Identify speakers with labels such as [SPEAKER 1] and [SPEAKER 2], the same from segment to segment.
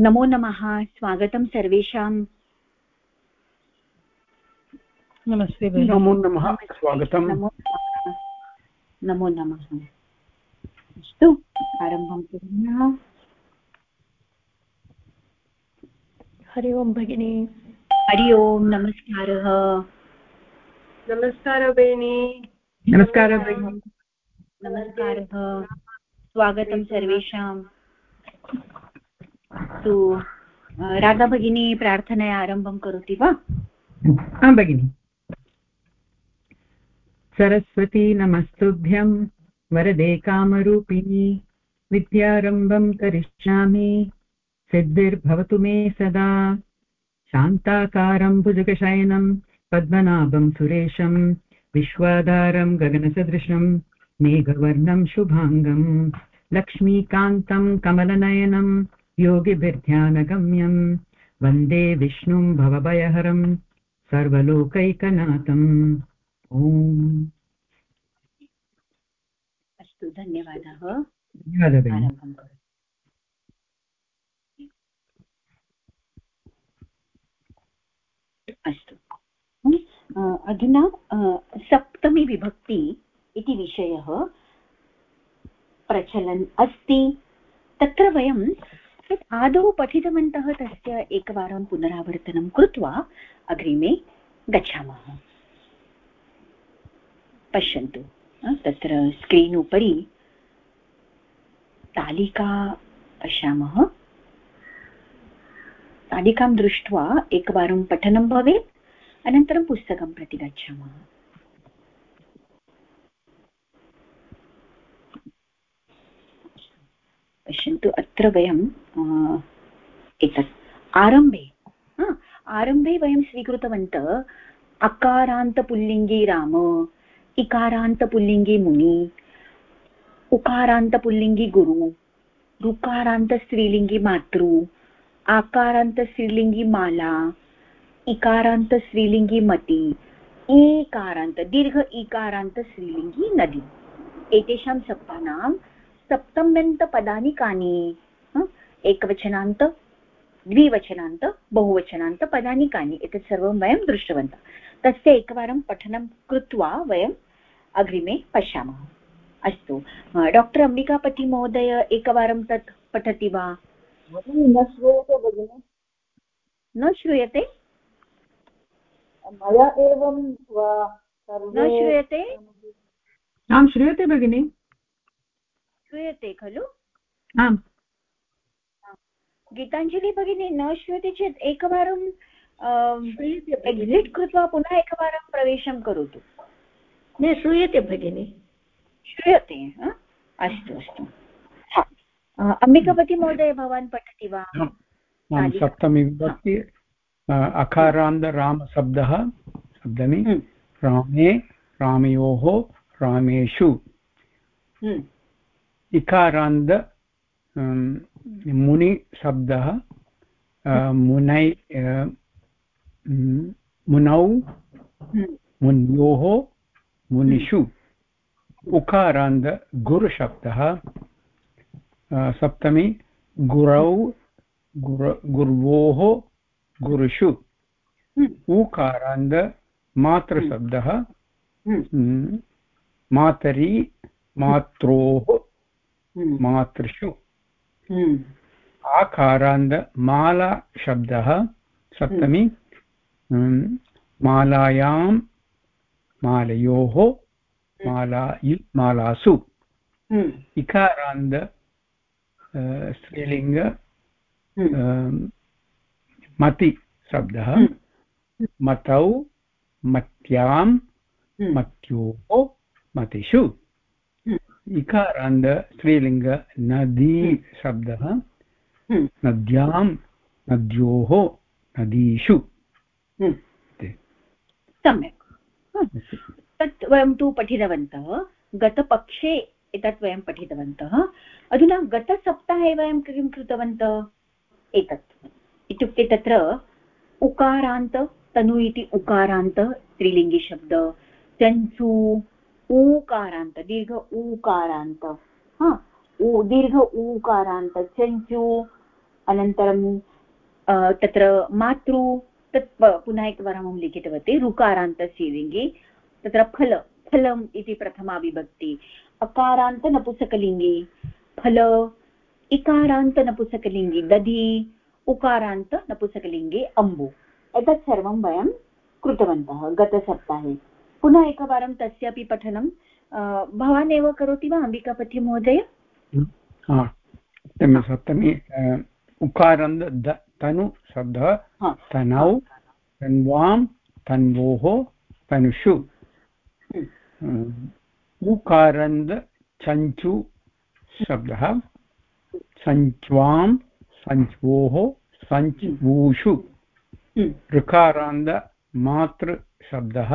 [SPEAKER 1] नमो नमः स्वागतं सर्वेषां।
[SPEAKER 2] नमस्ते
[SPEAKER 3] नमो नमः स्वागतं
[SPEAKER 1] नमो नमो। अस्तु आरम्भं कुर्मः।
[SPEAKER 2] हरि ओम् भगिनी।
[SPEAKER 1] हरि ओम् नमस्कारः।
[SPEAKER 2] नमस्कारः भगिनी
[SPEAKER 3] नमस्कारः भगिनी
[SPEAKER 1] नमस्कारः। स्वागतं सर्वेषां तु राधा भगिनी प्रार्थनया आरम्भं करोति वा?
[SPEAKER 3] आं भगिनि। सरस्वती नमस्तुभ्यं, वरदे कामरूपिणी विद्यारम्भं करिष्यामि, सिद्धिर्भवतु मे सदा। शान्ताकारं भुजगशयनं, पद्मनाभं सुरेशं, विश्वाधारं गगनसदृशं, मेघवर्णं शुभाङ्गं, लक्ष्मीकान्तं कमलनयनं योगिभिर्ध्यानगम्यं। वंदे विष्णुं भवभयहरं। सर्वलोकैकनाथम्। ॐ
[SPEAKER 1] अस्तु धन्यवादः।
[SPEAKER 3] धन्यवादः
[SPEAKER 1] अस्तु। अधुना सप्तमी विभक्ति इति विषयः प्रचलन् अस्ति। तत्र वयं तत् आदौ पठितवन्तः तस्य एकवारं पुनरावर्तनं कृत्वा अग्रिमे गच्छामः। पश्यन्तु तत्र स्क्रीन् उपरि तालिका पश्यामः। तालिकां दृष्ट्वा एकवारं पठनं भवेत्, अनन्तरं पुस्तकं प्रति गच्छामः। पश्यन्तु अत्र वयं एतत् आरम्भे आरम्भे वयं स्वीकृतवन्तः अकारान्तपुल्लिङ्गे राम इकारान्तपुल्लिङ्गे मुनि उकारान्तपुल्लिङ्गे गुरु ऋकारान्तस्त्रीलिङ्गे मातृ आकारान्तस्त्रीलिङ्गे माला इकारान्तस्त्रीलिङ्गे मति ईकारान्त, दीर्घ इकारान्तस्त्रीलिङ्गी नदी एतेषां शब्दानां सप्तम्यन्तपदानि कानि? एकवचनान्त द्विवचनान्त बहुवचनान्तपदानि कानि? एतत् सर्वं वयं दृष्टवन्तः। तस्य एकवारं पठनं कृत्वा वयम् अग्रिमे पश्यामः। अस्तु। डाक्टर् अम्बिकापतिमहोदय एकवारं तत् पठति वा?
[SPEAKER 4] न श्रूयते भगिनि।
[SPEAKER 1] न श्रूयते?
[SPEAKER 4] मया एवं
[SPEAKER 1] न श्रूयते?
[SPEAKER 3] आं श्रूयते भगिनि।
[SPEAKER 1] श्रूयते खलु?
[SPEAKER 3] आम्।
[SPEAKER 1] गीताञ्जलि भगिनी न श्रूयते चेत् एकवारं एक्सिट् कृत्वा पुनः एकवारं प्रवेशं करोतु।
[SPEAKER 2] न श्रूयते भगिनि।
[SPEAKER 1] श्रूयते अस्तु अस्तु। अम्बिकापति महोदय भवान् पठति वा?
[SPEAKER 3] सप्तमी विभक्ति। अकारान्त रामशब्दः शब्दमि
[SPEAKER 1] हम्म।
[SPEAKER 3] रामे रामयोः रामेषु।
[SPEAKER 1] हम्म।
[SPEAKER 3] इकारान्त मुनिशब्दः मुनै मुनौ मुन्योः मुनिषु। उकारान्त गुरुशब्दः सप्तमी गुरौ गुर गुर्वोः गुरुषु। ऊकारान्त मातृशब्दः मातरी मात्रोः मातृषु। आकारान्त माला शब्दः सप्तमी। मालायां मालयोः माला मालासु। इकारान्त स्त्रीलिङ्ग मति शब्दः। मतौ मत्यां मत्योः मतिषु। इकारान्त स्त्रीलिङ्ग नदी शब्दः नद्यां नद्योः नदीषु।
[SPEAKER 1] सम्यक्। तत् वयं तु पठितवन्तः। गतपक्षे एतत् वयं पठितवन्तः। अधुना गतसप्ताहे वयं किं कृतवन्तः? एतत्। इत्युक्ते तत्र उकारान्त तनु इति उकारान्त स्त्रीलिङ्गिशब्द चञ्चु ऊकारान्त, दीर्घ ऊकारान्त। हा दीर्घ ऊकारान्त, चञ्चु, अनन्तरं तत्र मातृ तत् पुनः एकवारम् अहं लिखितवती ऋकारान्तस्य लिङ्गे तत्र फल, फलम् इति प्रथमा विभक्ति। अकारान्तनपुसकलिङ्गे फल इकारान्तनपुसकलिङ्गे दधि उकारान्तनपुसकलिङ्गे अम्बु। एतत् सर्वं वयं कृतवन्तः गतसप्ताहे। पुनः एकवारं तस्यापि पठनं भवान् एव करोति वा अम्बिकापति महोदय
[SPEAKER 3] सप्तमी उकारन्द तनु शब्दः तनौ तन्वां तन्वोः तनुषु। उकारन्द चञ्चु शब्दः सञ्च्वां सञ्च्वोः सञ्च्वूषु। ऋकारान्द मातृशब्दः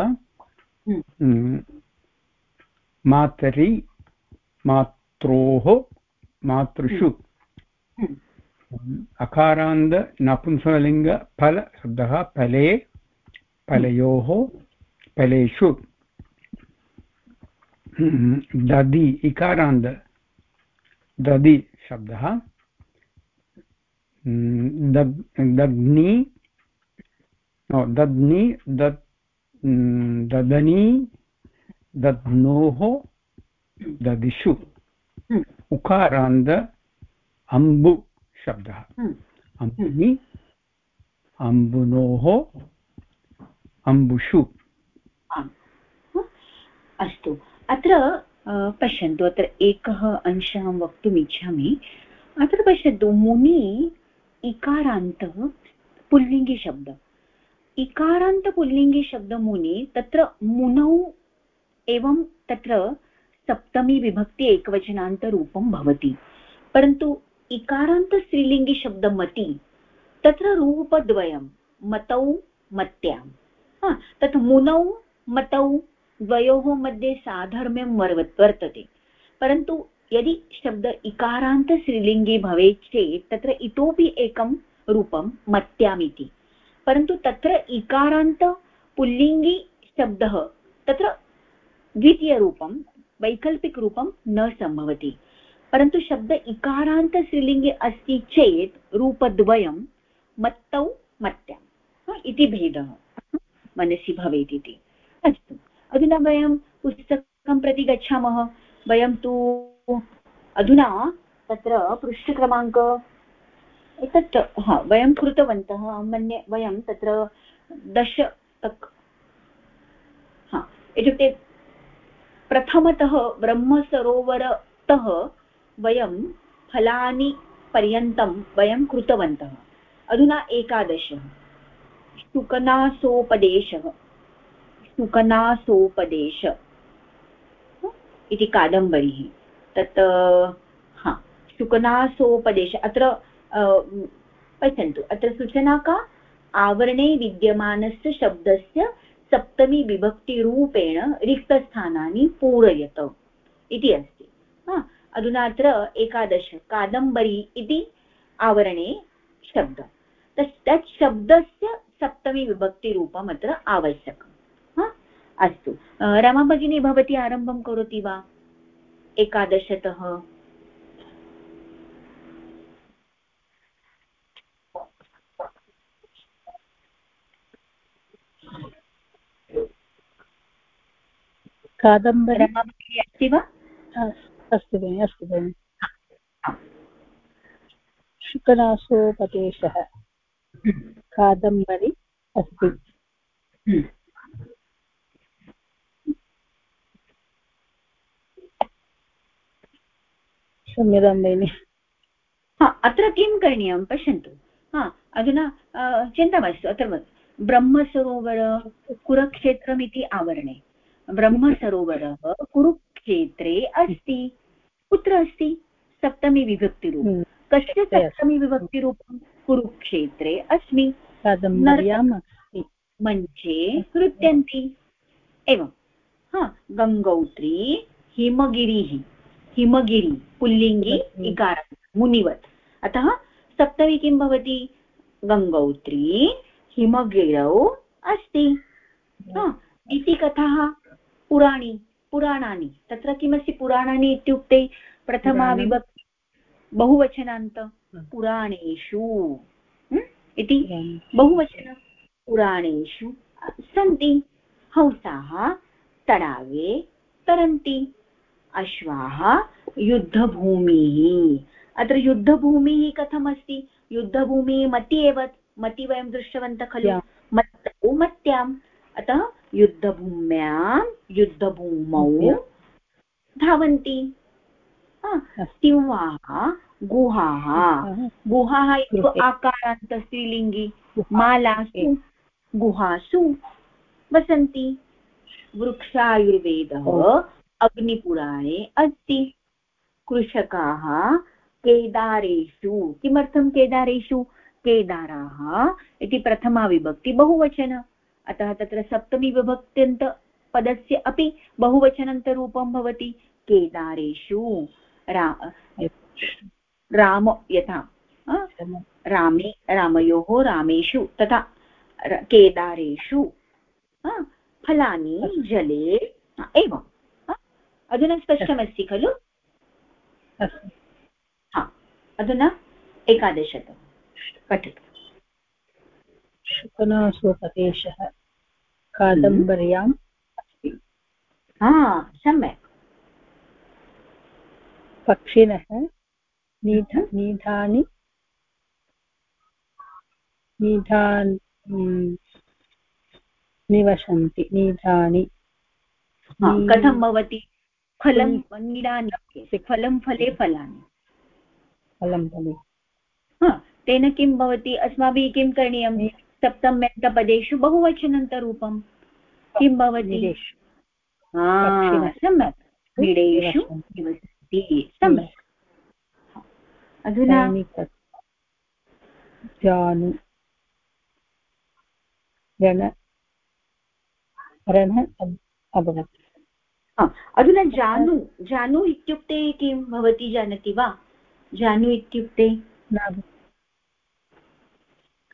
[SPEAKER 3] मातरि मात्रोः मातृषु अकारान्द नपुंसकलिङ्ग फल शब्दः फले फलयोः फलेषु दधि इकारान्द दधि शब्दः दग्नि दध्नि दत् ददनी दध्नोः ददिषु उकारान्द अम्बु शब्दः अम्बुनि अम्बुनोः अम्बुषु
[SPEAKER 1] अस्तु। अत्र पश्यन्तु। अत्र एकः अंशः अहं वक्तुम् इच्छामि। अत्र पश्यन्तु मुनि इकारान्तः पुल्लिङ्गिशब्द। इकारान्तपुल्लिङ्गे शब्दमुनि तत्र मुनौ एवं तत्र सप्तमी विभक्ति एकवचनान्तरूपं भवति। परन्तु इकारान्तस्त्रीलिङ्गि शब्दमति तत्र रूपद्वयं, मतौ, मत्यां। तत् मुनौ, मतौ, द्वयोः मध्ये साधर्म्यं वर्तते। परन्तु यदि शब्द इकारान्तस्त्रीलिङ्गे भवेत् चेत् तत्र इतोपि एकं रूपं मत्यामिति। परन्तु तत्र इकारान्त पुल्लिङ्गि शब्दः, तत्र द्वितीयरूपं, वैकल्पिकरूपं न सम्भवति। परन्तु शब्द इकारान्त स्त्रीलिङ्गे अस्ति चेत् रूपद्वयं मत्तौ मत्याम् इति भेदः। मनसि भवेत् इति। अस्तु। अधुना वयं पुस्तकं प्रति गच्छामः। वयं तु अधुना तत्र पृष्ठक्रमाङ्क एतत्, हा, वयं कृतवन्तः, मन्ये, वयं तत्र दश हा, इत्युक्ते प्रथमतः ब्रह्मसरोवरतः वयं फलानि पर्यन्तं वयं कृतवन्तः। अधुना एकादशः, शुकनासोपदेशः, शुकनासोपदेश इति कादम्बरिः। तत्, हा, शुकनासोपदेश, अत्र पश्यन्तु अत्र सूचना का आवरणे विद्यमानस्य शब्दस्य सप्तमी विभक्तिरूपेण रिक्तस्थानानि पूरयत इति अस्ति। अधुना अत्र एकादश, कादम्बरी इति आवरणे शब्द। तत् शब्दस्य सप्तमी विभक्तिरूपम् अत्र आवश्यकम् अस्तु। रमा भगिनी भवती आरम्भं करोति वा? एकादशतः
[SPEAKER 2] कादम्बरी
[SPEAKER 1] अस्ति वा?
[SPEAKER 2] अस्तु भगिनि अस्तु भगिनि। शुकनासोपदेशः कादम्बरी अस्ति। क्षम्यतां भगिनि।
[SPEAKER 1] हा, अत्र किं करणीयं? पश्यन्तु। हा, अधुना चिन्ता मास्तु, अत्र ब्रह्मसरोवर कुरुक्षेत्रमिति आवरणे। ब्रह्मसरोवरः कुरुक्षेत्रे अस्ति। कुत्र अस्ति? सप्तमी विभक्तिरूपं। हम्म। कस्य सप्तमी विभक्तिरूपं? कुरुक्षेत्रे अस्मि। मञ्चे नृत्यन्ति। एवं। हा गङ्गौत्री हिमगिरिः। हिमगिरि पुल्लिङ्गि इकार मुनिवत्। अतः सप्तमी किं भवति? गङ्गौत्री हिमगिरौ अस्ति। इति कथाः? पुराणी पुराणानि तत्र किमस्ति पुराणानि इत्युक्ते प्रथमा विभक्ति बहुवचनान्त पुराणेषु इति बहुवचन पुराणेषु सन्ति। हंसाः तडागे तरन्ति। अश्वाः युद्धभूमिः। अत्र युद्धभूमिः कथमस्ति? युद्धभूमिः मति एव मति वयं दृष्टवन्तः खलु? मत्तौ मत्याम्। अतः युद्धभूम्यां युद्धभूमौ धावन्ति। सिंहाः गुहाः। गुहाः। आकारान्त स्त्रीलिङ्गि। मालासु गुहासु वसन्ति। वृक्षायुर्वेदः अग्निपुराणे अस्ति। कृषकाः केदारेषु। किमर्थं केदारेषु? केदाराः इति प्रथमा विभक्ति बहुवचन। अतः तत्र सप्तमी विभक्त्यन्तपदस्य अपि बहुवचनन्तरूपं भवति केदारेषु। रा राम यथा रामे रामयोः रामेषु तथा केदारेषु फलानि जले एवं अधुना स्पष्टमस्ति खलु? हा अधुना एकादशतम। पठतु।
[SPEAKER 2] शुकनासोपदेशः कादम्बर्याम् अस्ति।
[SPEAKER 1] हा सम्यक्।
[SPEAKER 2] पक्षिणः नीध नीधानि नीधान् निवसन्ति। नीधानि।
[SPEAKER 1] कथं भवति? फलं नीडानि फलं फले फलानि।
[SPEAKER 2] फलं फले।
[SPEAKER 1] तेन किं भवति? अस्माभिः किं करणीयं सप्तम्यन्तपदेषु बहुवचनन्तरूपं किं भवति? सम्यक् क्रीडेषु निवसति सम्यक्। अधुना
[SPEAKER 2] जानु। रण। रणः अभवत्।
[SPEAKER 1] अधुना जानु जानु इत्युक्ते किं भवती? जानाति वा? जानु इत्युक्ते?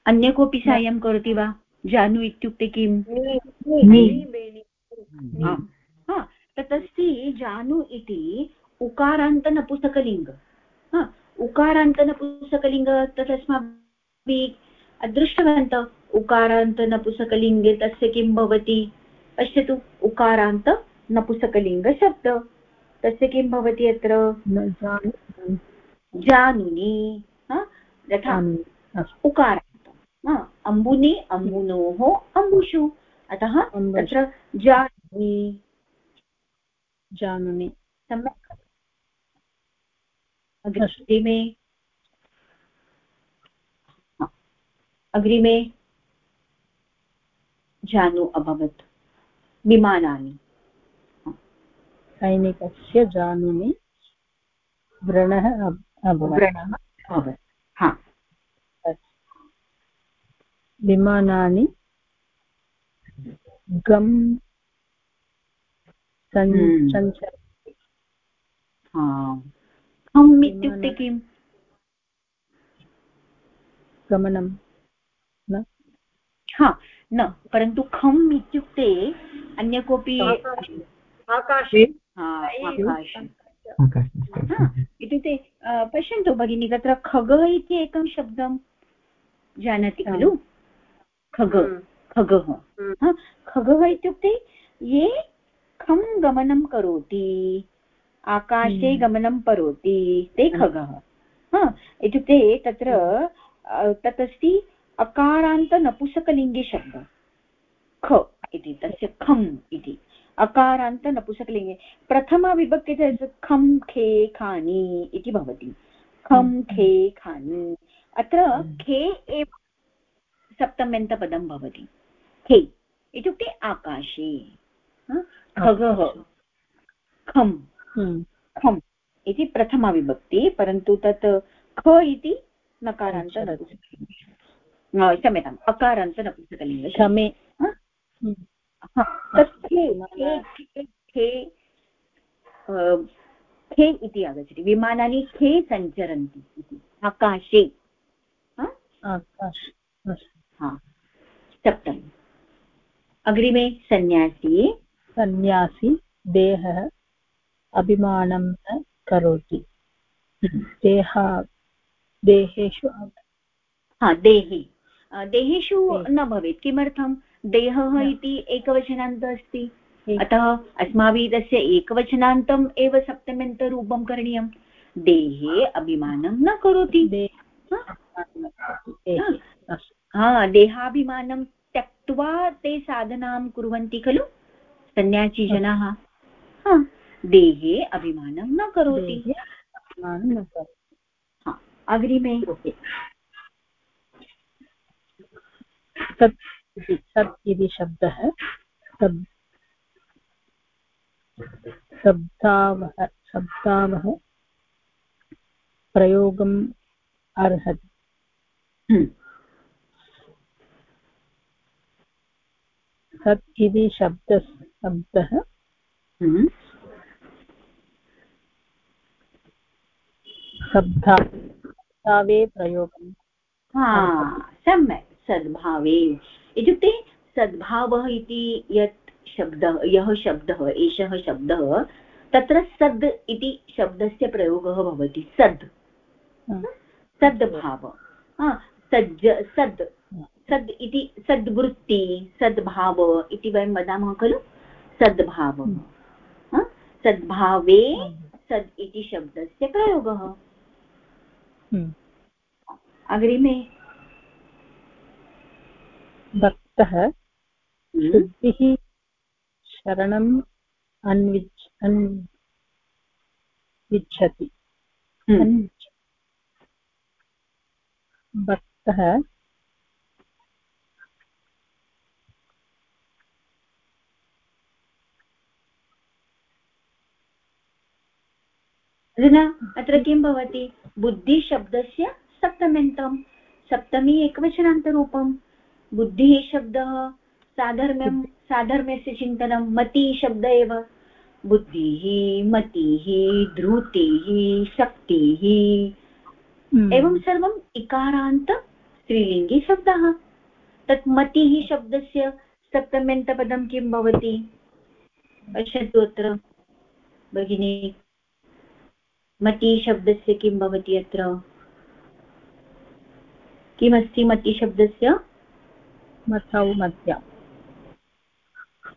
[SPEAKER 1] अन्य कोऽपि साहाय्यं करोति वा? जानु इत्युक्ते किम्? तदस्ति जानु इति उकारान्तनपुसकलिङ्ग उकारान्तनपुसकलिङ्ग तत् अस्माभिः दृष्टवन्तः उकारान्तनपुसकलिङ्गे तस्य किं भवति? पश्यतु उकारान्त नपुसकलिङ्गशब्द तस्य किं भवति अत्र? जानुनि। यथा। उकारान्त अम्बुनि अम्बुनोः अम्बुषु अतः तत्र जानुनि।
[SPEAKER 2] जानुनि।
[SPEAKER 1] सम्यक्। अग्रिमे। अग्रिमे। जानु अभवत्। विमानानि।
[SPEAKER 2] सैनिकस्य जानुनि व्रणः
[SPEAKER 1] व्रणः अभवत्। हा।
[SPEAKER 2] विमानानि गम्
[SPEAKER 1] हम्म।
[SPEAKER 2] सञ्चरन्ति।
[SPEAKER 1] हम् इत्युक्ते किम्?
[SPEAKER 2] गमनं न?
[SPEAKER 1] हा न परन्तु खम् इत्युक्ते अन्य कोऽपि
[SPEAKER 4] आकाशे।
[SPEAKER 1] इत्युक्ते पश्यन्तु भगिनि तत्र खग इति एकं शब्दं जानाति खलु? खग
[SPEAKER 4] हम्म।
[SPEAKER 1] खगः।
[SPEAKER 4] हम्म।
[SPEAKER 1] खगः इत्युक्ते ये खं गमनं करोति? आकाशे
[SPEAKER 2] हम्म।
[SPEAKER 1] गमनं करोति? ते खगः। इत्युक्ते तत्र तत् अस्ति अकारान्तनपुसकलिङ्गे शब्दः ख इति तस्य खम् इति। अकारान्तनपुसकलिङ्गे प्रथमाविभक्ति खं खे खानि इति भवति। खं। खे खानि। अत्र खे एव सप्तम्यन्तपदं भवति। खे इत्युक्ते आकाशे। खगः खम्
[SPEAKER 2] हम्म।
[SPEAKER 1] खम् इति प्रथमाविभक्ति परन्तु तत् ख इति नकारान्त क्षम्यताम् अकारान्त नपुंसकलिङ्ग
[SPEAKER 2] क्षमे।
[SPEAKER 1] खे इति आगच्छति। विमानानि खे सञ्चरन्ति इति। आकाशे। सप्तमी। अग्रिमे सन्न्यासी
[SPEAKER 2] सन्न्यासी देहः अभिमानं न करोति। देहा देहेषु
[SPEAKER 1] हा देहि। देहेषु न भवेत् किमर्थं? देहः इति एकवचनान्त अस्ति। अतः अस्माभिः तस्य एकवचनान्तम् एव सप्तम्यन्तरूपं करणीयं। देहे अभिमानं न करोति। हा देहाभिमानं त्यक्त्वा ते साधनां कुर्वन्ति खलु? सन्न्यासीजनाः हा। देहे अभिमानं न करोति। अग्रिमे।
[SPEAKER 2] सत् सत् इति शब्दः। शब्दावः शब्दावः प्रयोगम् अर्हति। सत् इति शब्द शब्दः। हम्म। सद्भावे प्रयोगं
[SPEAKER 1] सम्यक् सद्भावे। इत्युक्ते सद्भावः इति यत् शब्दः यः शब्दः एषः शब्दः तत्र सद् इति शब्दस्य प्रयोगः भवति सद्। सद्भाव। सज्ज सद्। सद् इति सद्वृत्ति सद्भाव इति वयं वदामः खलु? सद्भावः। सद्भावे सद् इति शब्दस्य प्रयोगः। हम्म। अग्रिमे।
[SPEAKER 2] भक्तः हम्म। शुद्धिः शरणम् अन्विच् अन्विच्छति। हम्म। भक्तः
[SPEAKER 1] अधुना अत्र किं भवति? बुद्धिशब्दस्य सप्तम्यन्तं सप्तमी एकवचनान्तरूपं। बुद्धिः शब्दः साधर्म्यं साधर्म्यस्य चिन्तनं मति शब्द एव। बुद्धिः मतिः धृतिः शक्तिः। हम्म। एवं सर्वम् इकारान्त स्त्रीलिङ्गी शब्दः। तत् मतिः शब्दस्य सप्तम्यन्तपदं किं भवति? पश्यतु अत्र भगिनी। मतिशब्दस्य किं भवति अत्र? किमस्ति मतिशब्दस्य
[SPEAKER 2] मथौ मध्या।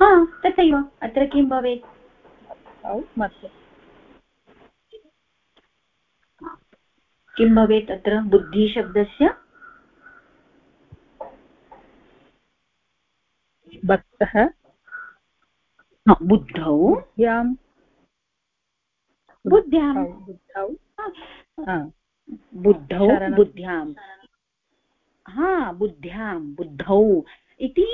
[SPEAKER 1] हा तथैव। अत्र किं भवेत्? किं भवेत् अत्र? बुद्धिशब्दस्य?
[SPEAKER 2] भक्तः।
[SPEAKER 1] बुद्धौ। बुद्ध्यां। बुद्धौ। बुद्धौ बुद्ध्यां। हा बुद्ध्यां बुद्धौ इति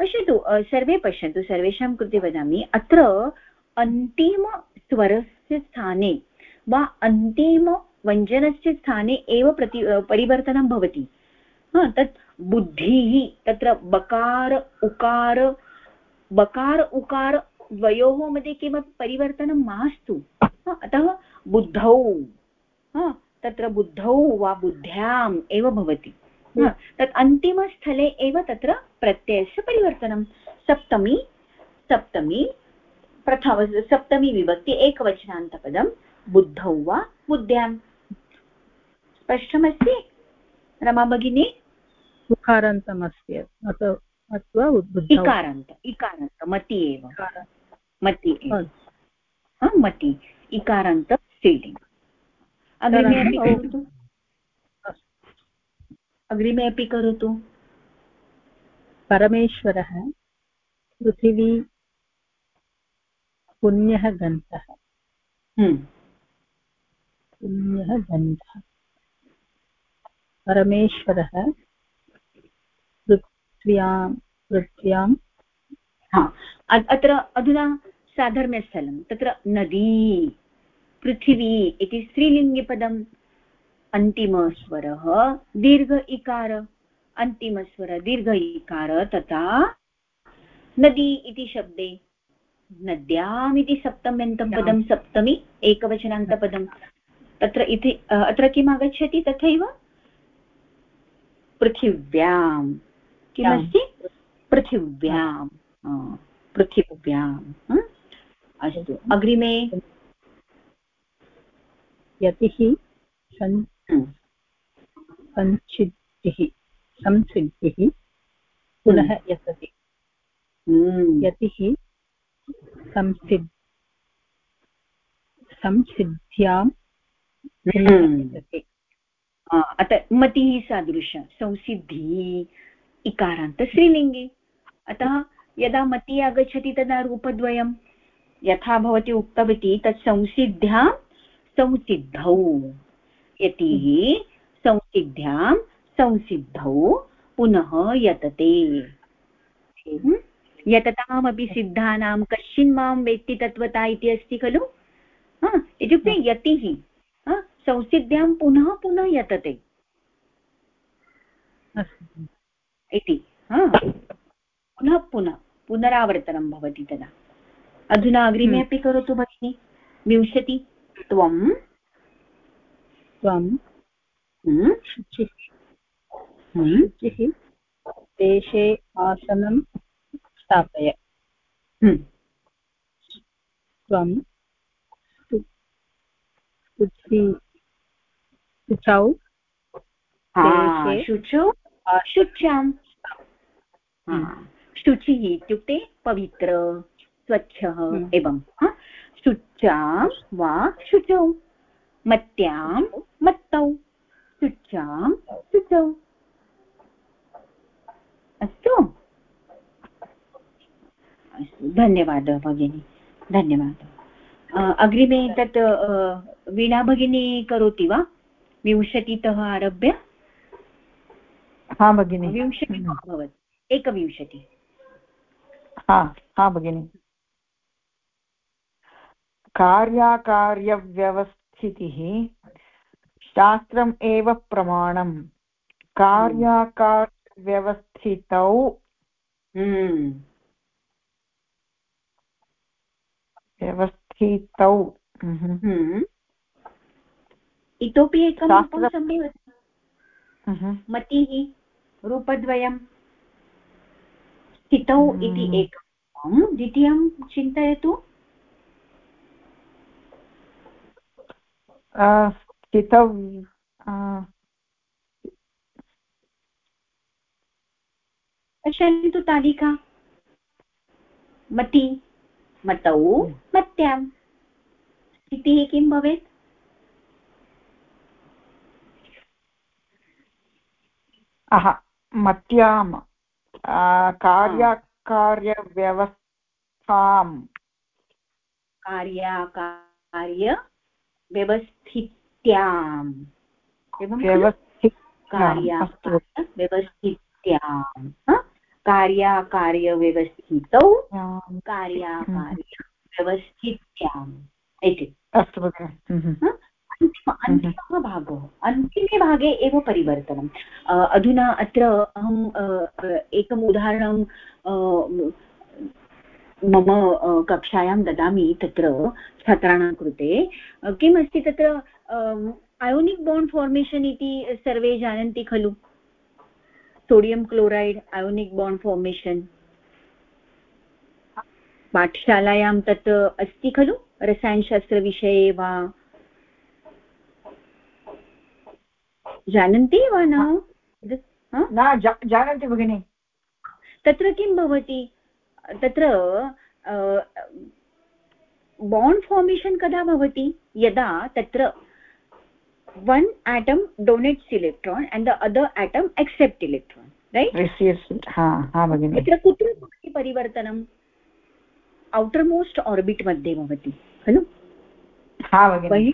[SPEAKER 1] पश्यतु सर्वे पश्यन्तु सर्वेषां कृते वदामि अत्र अन्तिमस्वरस्य स्थाने वा अन्तिमव्यञ्जनस्य स्थाने एव प्रति परिवर्तनं भवति। तत् बुद्धिः तत्र बकार उकार बकार उकार द्वयोः मध्ये किमपि परिवर्तनं मास्तु अतः बुद्धौ तत्र बुद्धौ वा बुद्ध्याम् एव भवति। तत् अन्तिमस्थले एव तत्र प्रत्ययस्य परिवर्तनं। सप्तमी सप्तमी प्रथम सप्तमी विभक्ति एकवचनान्तपदं बुद्धौ वा बुद्ध्याम्। स्पष्टमस्ति? रमा भगिनी?
[SPEAKER 2] उकारान्तमस्ति अथवा
[SPEAKER 1] इकारान्त इकारान्त मति एव। मति. मति. इकारान्त स्त्रीलिङ्ग् अग्रिमे अग्रिमे अपि करोतु.
[SPEAKER 2] परमेश्वरः पृथिवी पुण्यः गन्धः हम्म। पुण्यः गन्धः परमेश्वरः पृथ्व्यां पृथ्व्यां
[SPEAKER 1] अत्र अधुना साधर्म्यस्थलं तत्र नदी पृथिवी इति स्त्रीलिङ्गिपदम् अन्तिमस्वरः दीर्घ इकार अन्तिमस्वर दीर्घ इकार तथा नदी इति शब्दे नद्याम् इति सप्तम्यन्तं पदं सप्तमी एकवचनान्तपदं तत्र इति अत्र किम् आगच्छति तथैव? पृथिव्यां किमस्ति? पृथिव्यां पृथिव्याम्। अस्तु। अग्रिमे
[SPEAKER 2] यतिः हम्म। संसिद्धिः। संसिद्धिः पुनः
[SPEAKER 1] हम्म।
[SPEAKER 2] यतति।
[SPEAKER 1] हम्म।
[SPEAKER 2] यतिः संसिद् संसिद्ध्यां पुनः
[SPEAKER 1] अतः मतिः सादृश। संसिद्धिः इकारान्त स्त्रीलिङ्गे। अतः यदा मतिः आगच्छति तदा रूपद्वयं यथा भवती उक्तवती तत् संसिद्ध्यां संसिद्धौ। यतिः संसिद्ध्यां संसिद्धौ पुनः यतते। हम्म? यततामपि सिद्धानां कश्चिन् माँ वेत्ति तत्त्वता इति अस्ति खलु? इत्युक्ते यतिः संसिद्ध्यां पुनः पुनः यतते। इति पुनः पुनः पुनरावर्तनं भवति तदा। अधुना अग्रिमे
[SPEAKER 2] हम्म।
[SPEAKER 1] अपि करोतु भगिनि? विंशति? त्वं?
[SPEAKER 2] त्वं.
[SPEAKER 1] हम्म,
[SPEAKER 2] शुचिः।
[SPEAKER 1] हम्म,
[SPEAKER 2] देशे आसनं स्थापय। त्वं। शुचि शुचौ।
[SPEAKER 1] शुचौ शुच्यां। शुचिः इत्युक्ते पवित्र। स्वच्छः
[SPEAKER 2] हम्म।
[SPEAKER 1] एवं शुच्यां वा शुचौ मत्यां मत्तौ शुच्यां शुचौ। अस्तु। अस्तु धन्यवादः भगिनी धन्यवादः। अ, अग्रिमे तत् वीणा भगिनी करोति वा? विंशतितः आरभ्य?
[SPEAKER 5] हा भगिनि।
[SPEAKER 1] विंशतिः अभवत् एकविंशतिः।
[SPEAKER 5] हा हा भगिनि। कार्याकार्यव्यवस्थितिः शास्त्रम् एव प्रमाणम्। कार्याकार्यव्यवस्थितौ
[SPEAKER 1] हम्म।
[SPEAKER 5] व्यवस्थितौ।
[SPEAKER 1] हम्म। इतोपि एकं. मतिः रूपद्वयं स्थितौ इति
[SPEAKER 5] हम्म।
[SPEAKER 1] एकं। द्वितीयं चिन्तयतु।
[SPEAKER 5] स्थितौ
[SPEAKER 1] पश्यन्तु तालिका मति मतौ मत्यां स्थितिः किं भवेत्?
[SPEAKER 5] अह मत्याम्। अ,
[SPEAKER 1] कार्याकार्य व्यवस्थित्याम्। एवं व्यवस्थित्यां कार्याकार्यव्यवस्थितौ कार्याकार्यव्यवस्थित्याम् इति।
[SPEAKER 5] अस्तु भगिनि। mhm.
[SPEAKER 1] अन्तिम अन्तिमः भागः। अन्तिमे भागे एव परिवर्तनम्। अधुना अत्र अहं अ, अ, एकम् उदाहरणं मम कक्षायां ददामि तत्र छात्राणां कृते। किमस्ति तत्र अयोनिक् बाण्ड् फार्मेशन् इति सर्वे जानन्ति खलु? Sodium chloride ionic bond formation. पाठशालायां तत् अस्ति खलु? रसायनशास्त्रविषये वा? जानन्ति वा न?
[SPEAKER 5] न। जानन्ति भगिनि।
[SPEAKER 1] तत्र किं भवति? तत्र बाण्ड् फार्मेशन् कदा भवति? यदा तत्र one atom donates electron and the other atom accept electron right?
[SPEAKER 5] Receives- हा हा भगिनि।
[SPEAKER 1] तत्र कुत्र भवति परिवर्तनम् औटर् मोस्ट् आर्बिट् मध्ये भवति खलु?
[SPEAKER 5] हा भगिनि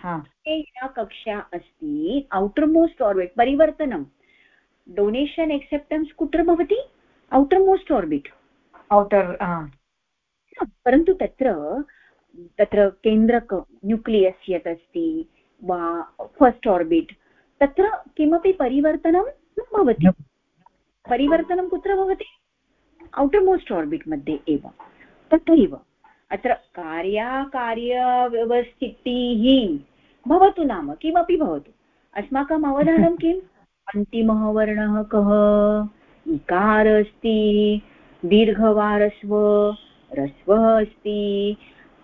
[SPEAKER 1] या कक्षा अस्ति औटर् मोस्ट् आर्बिट् परिवर्तनं। डोनेशन् एक्सेप्टेन्स् कुत्र भवति? औटर् मोस्ट् आर्बिट्
[SPEAKER 5] औटर्
[SPEAKER 1] परन्तु तत्र तत्र केन्द्रक न्यूक्लियस् यत् अस्ति वा फस्ट् आर्बिट् तत्र किमपि परिवर्तनं न भवति। परिवर्तनं कुत्र भवति? औटर् मोस्ट् आर्बिट् मध्ये एव। तथैव अत्र कार्याकार्यव्यवस्थितिः भवतु नाम किमपि भवतु। अस्माकम् अवधानं किम्? अन्तिमः वर्णः कः? इकार अस्ति। दीर्घवारस्व रस्वः अस्ति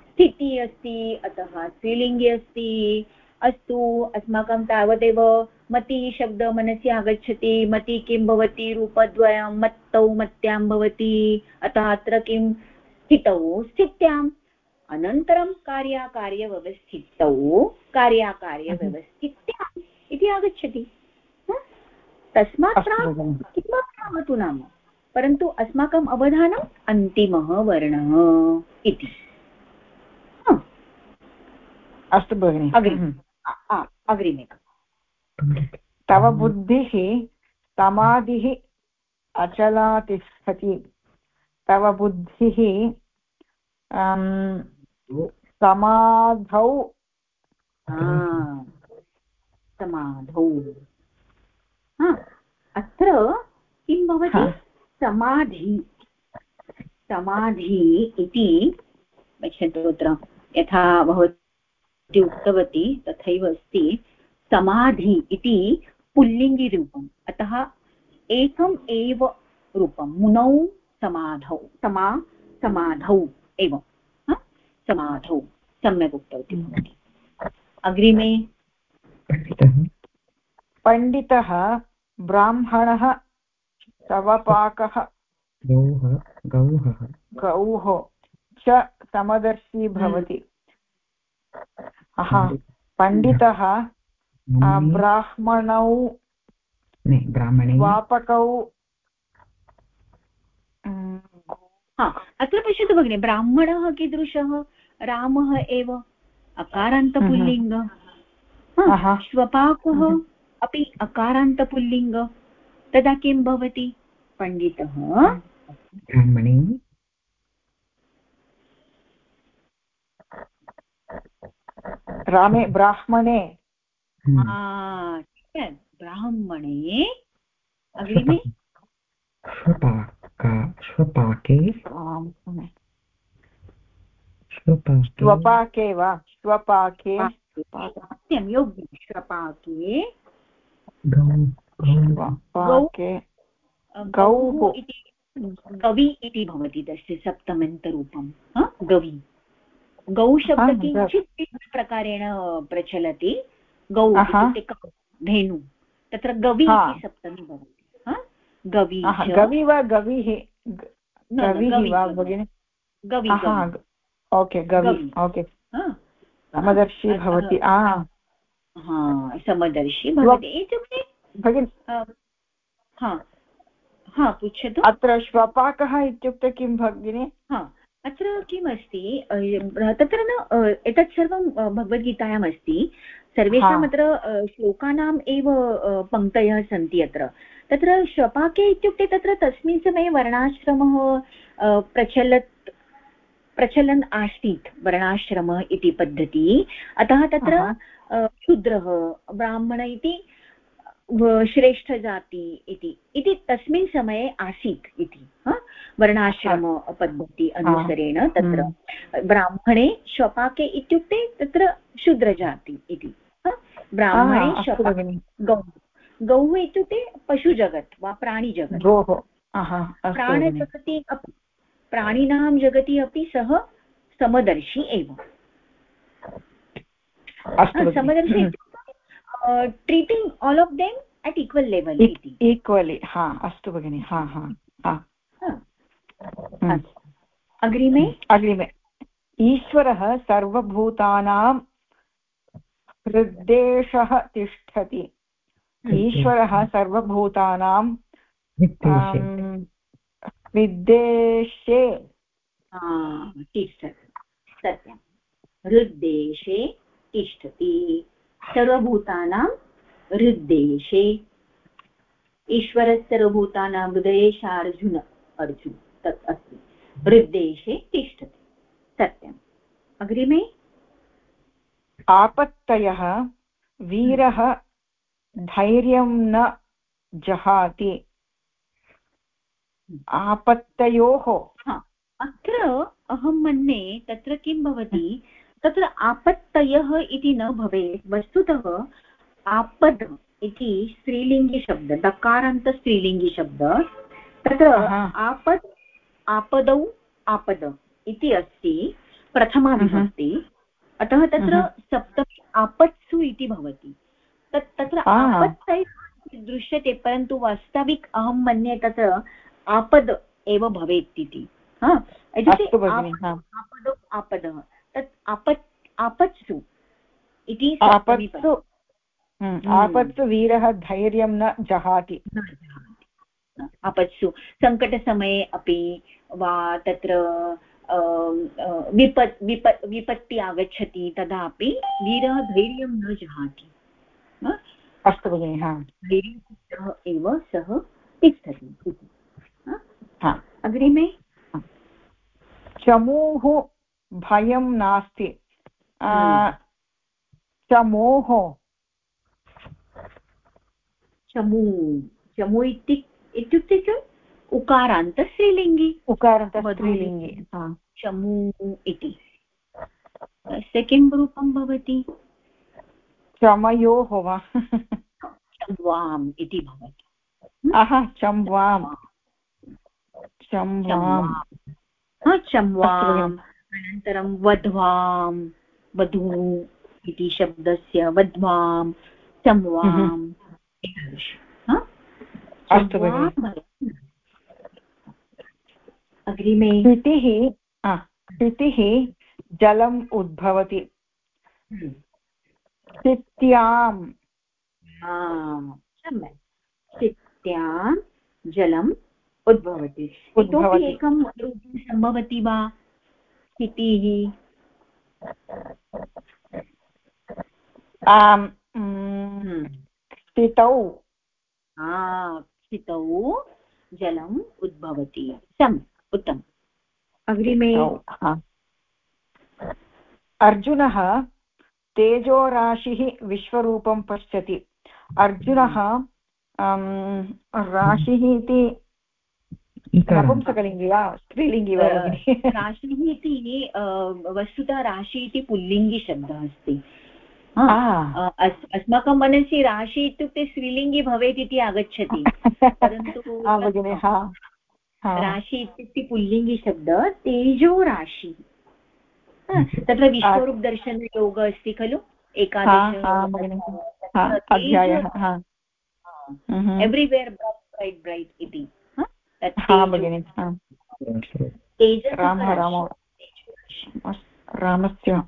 [SPEAKER 1] स्थितिः अस्ति अतः स्त्रीलिङ्गे अस्ति। अस्तु अस्माकं तावदेव मति शब्द मनसि आगच्छति मति किं भवति रूपद्वयं मत्तौ मत्यां भवति अतः अत्र किं? स्थितौ स्थित्याम्। अनन्तरं कार्याकार्यव्यवस्थितौ कार्याकार्यव्यवस्थित्याम् इति आगच्छति। तस्मात् प्राक् किमर्थमवतु नाम। परन्तु अस्माकम् अवधानम् अन्तिमः वर्णः इति।
[SPEAKER 5] अस्तु भगिनि।
[SPEAKER 1] अग्रिमे।
[SPEAKER 5] तव बुद्धिः समाधिः अचला तिष्ठति तव बुद्धिः समाधौ।
[SPEAKER 1] समाधौ। अत्र किं भवति? समाधि समाधि इति पश्यन्तु अत्र। यथा भवती उक्तवती, तथैव अस्ति। समाधि इति पुल्लिङ्गिरूपम्। अतः एकम् एव रूपं मुनौ समाधौ, समा, समाधौ एव। समाधौ। सम्यक् उक्तवती भवती। अग्रिमे।
[SPEAKER 5] पण्डितः ब्राह्मणः तवपाकः
[SPEAKER 6] गौः गौः।
[SPEAKER 5] गौः च समदर्शी भवति। पण्डितः ब्राह्मणौ
[SPEAKER 6] ब्राह्मणे।
[SPEAKER 1] वापकौ। अत्र पश्यतु भगिनि ब्राह्मणः कीदृशः? रामः एव अकारान्तपुल्लिङ्ग। श्वपाकः अपि अकारान्तपुल्लिङ्ग। तदा किं भवति पण्डितः
[SPEAKER 6] ब्राह्मणे
[SPEAKER 5] रामे ब्राह्मणे
[SPEAKER 1] ब्राह्मणे अग्रिमे
[SPEAKER 6] श्वपाका श्वपाके
[SPEAKER 5] स्वपाके वा स्वपाके
[SPEAKER 1] सत्यं योग्यं श्वपाके
[SPEAKER 5] गौपाके गौः
[SPEAKER 1] इति गवि इति भवति तस्य सप्तमन्तरूपं गवि। गौ शब्द किञ्चित् प्रकारेण प्रचलति। गौ इत्युक्ते धेनु। तत्र गवि इति सप्तमी भवति गवि
[SPEAKER 5] गवि वा गविः? गविः वा भगिनि?
[SPEAKER 1] गवि
[SPEAKER 5] ओके गवि ओके। समदर्शी भवति
[SPEAKER 1] समदर्शी भवति। इत्युक्ते
[SPEAKER 5] भगिनि।
[SPEAKER 1] हा पृच्छतु।
[SPEAKER 5] अत्र श्वपाकः इत्युक्ते किं भगिनि?
[SPEAKER 1] अत्र किमस्ति तत्र न एतत् सर्वं भगवद्गीतायाम् अस्ति सर्वेषाम् अत्र श्लोकानाम् एव पङ्क्तयः सन्ति अत्र। तत्र श्वपाके इत्युक्ते तत्र तस्मिन् समये वर्णाश्रमः प्रचलत् प्रचलन् आसीत् वर्णाश्रमः इति पद्धतिः। अतः तत्र शूद्रः ब्राह्मण इति श्रेष्ठजाति इति। इति तस्मिन् समये आसीत् इति वर्णाश्रमपद्धति अनुसरेण तत्र ब्राह्मणे श्वपाके इत्युक्ते तत्र शूद्रजाति इति ब्राह्मणे गौ गौः इत्युक्ते पशुजगत् वा प्राणिजगत्। प्राणजगति अपि प्राणिनां जगति अपि सः समदर्शी एव। समदर्शी treating all of them at equal level इति
[SPEAKER 5] इक्वलि हा अस्तु भगिनि हा हा हा।
[SPEAKER 1] अग्रिमे?
[SPEAKER 5] अग्रिमे। ईश्वरः सर्वभूतानां हृद्देशः तिष्ठति। ईश्वरः सर्वभूतानां हृद्देशे
[SPEAKER 1] तिष्ठति। सत्यं हृद्देशे तिष्ठति। सर्वभूतानां हृद्देशे। ईश्वरः सर्वभूतानां हृदयेशार्जुन अर्जुन तत् अस्ति। हृद्देशे तिष्ठति सत्यम्। अग्रिमे?
[SPEAKER 5] आपत्तयः वीरः धैर्यं न जहाति। आपत्तयोः।
[SPEAKER 1] अत्र अहं मन्ये तत्र किं भवति? तत्र आपत्तयः इति न भवेत्। वस्तुतः आपद् इति स्त्रीलिङ्गिशब्द दकारान्तस्त्रीलिङ्गिशब्द तत्र आपद् आपदौ आपद इति अस्ति प्रथमा विभक्ति अतः तत्र सप्तमी आपत्सु इति भवति। तत् तत्र
[SPEAKER 5] आ।
[SPEAKER 1] आपत् दृश्यते परन्तु वास्तविक अहं मन्ये तत्र आपद् एव भवेत् इति। इत्युक्ते आपदौ आपदः। तत् आपत् आपत्सु। इति
[SPEAKER 5] आपत्सु हम्म, आपत्सु वीरः धैर्यं न जहाति।
[SPEAKER 1] आपत्सु। सङ्कटसमये अपि वा तत्र विपत् विपत् विपत्ति आगच्छति तदापि वीरः धैर्यं न जहाति?
[SPEAKER 5] अस्तु भगिनि हा।
[SPEAKER 1] धैर्ययुक्तः एव सः तिष्ठति इति। अग्रिमे?
[SPEAKER 5] चमूः भयं नास्ति।
[SPEAKER 1] हम्म।
[SPEAKER 5] चमोः
[SPEAKER 1] चमू चमू इति इत्युक्ते किम् उकारान्त स्त्रीलिङ्गि
[SPEAKER 5] उकारन्तः
[SPEAKER 1] वधू।
[SPEAKER 5] स्त्रीलिङ्गे हा।
[SPEAKER 1] चमू इति। तस्य किं रूपं भवति।
[SPEAKER 5] चमयोः वा?
[SPEAKER 1] चम्वाम् इति भवति।
[SPEAKER 5] अह चम्वाम्। चम्वाम्।
[SPEAKER 1] चम्वाम्। अनन्तरं वध्वां वधू इति शब्दस्य वध्वां चम्वाम्
[SPEAKER 5] अस्तु।
[SPEAKER 1] चम्वाम् भवति। अग्रिमे।
[SPEAKER 5] आ, स्थितिः जलम् उद्भवति। स्थित्याम्
[SPEAKER 1] हा, सम्यक्। स्थित्यां जलम् उद्भवति। इतोपि एकं सम्भवति वा? स्थितिः
[SPEAKER 5] आम् स्थितौ
[SPEAKER 1] हा, स्थितौ जलम् उद्भवति सम्यक् उत्तमम् अग्रिमे
[SPEAKER 5] अर्जुनः तेजोराशिः विश्वरूपं पश्यति अर्जुनः राशिः इति नपुंसकलिङ्गि वा स्त्रीलिङ्गि वा
[SPEAKER 1] राशिः इति वस्तुतः राशि इति पुल्लिङ्गिशब्दः अस्ति। अस्माकं मनसि राशि इत्युक्ते स्त्रीलिङ्गि भवेत् इति आगच्छति। परन्तु राशि इत्युक्ते पुल्लिङ्गिशब्द तेजो राशि। हा, तत्र विश्वरूपदर्शनयोगः अस्ति खलु?
[SPEAKER 5] हा हा हा हा। mhm.
[SPEAKER 1] एव्रिवेर् ब्रैट् ब्रैट् इति।
[SPEAKER 5] रामः। रामो रामस्य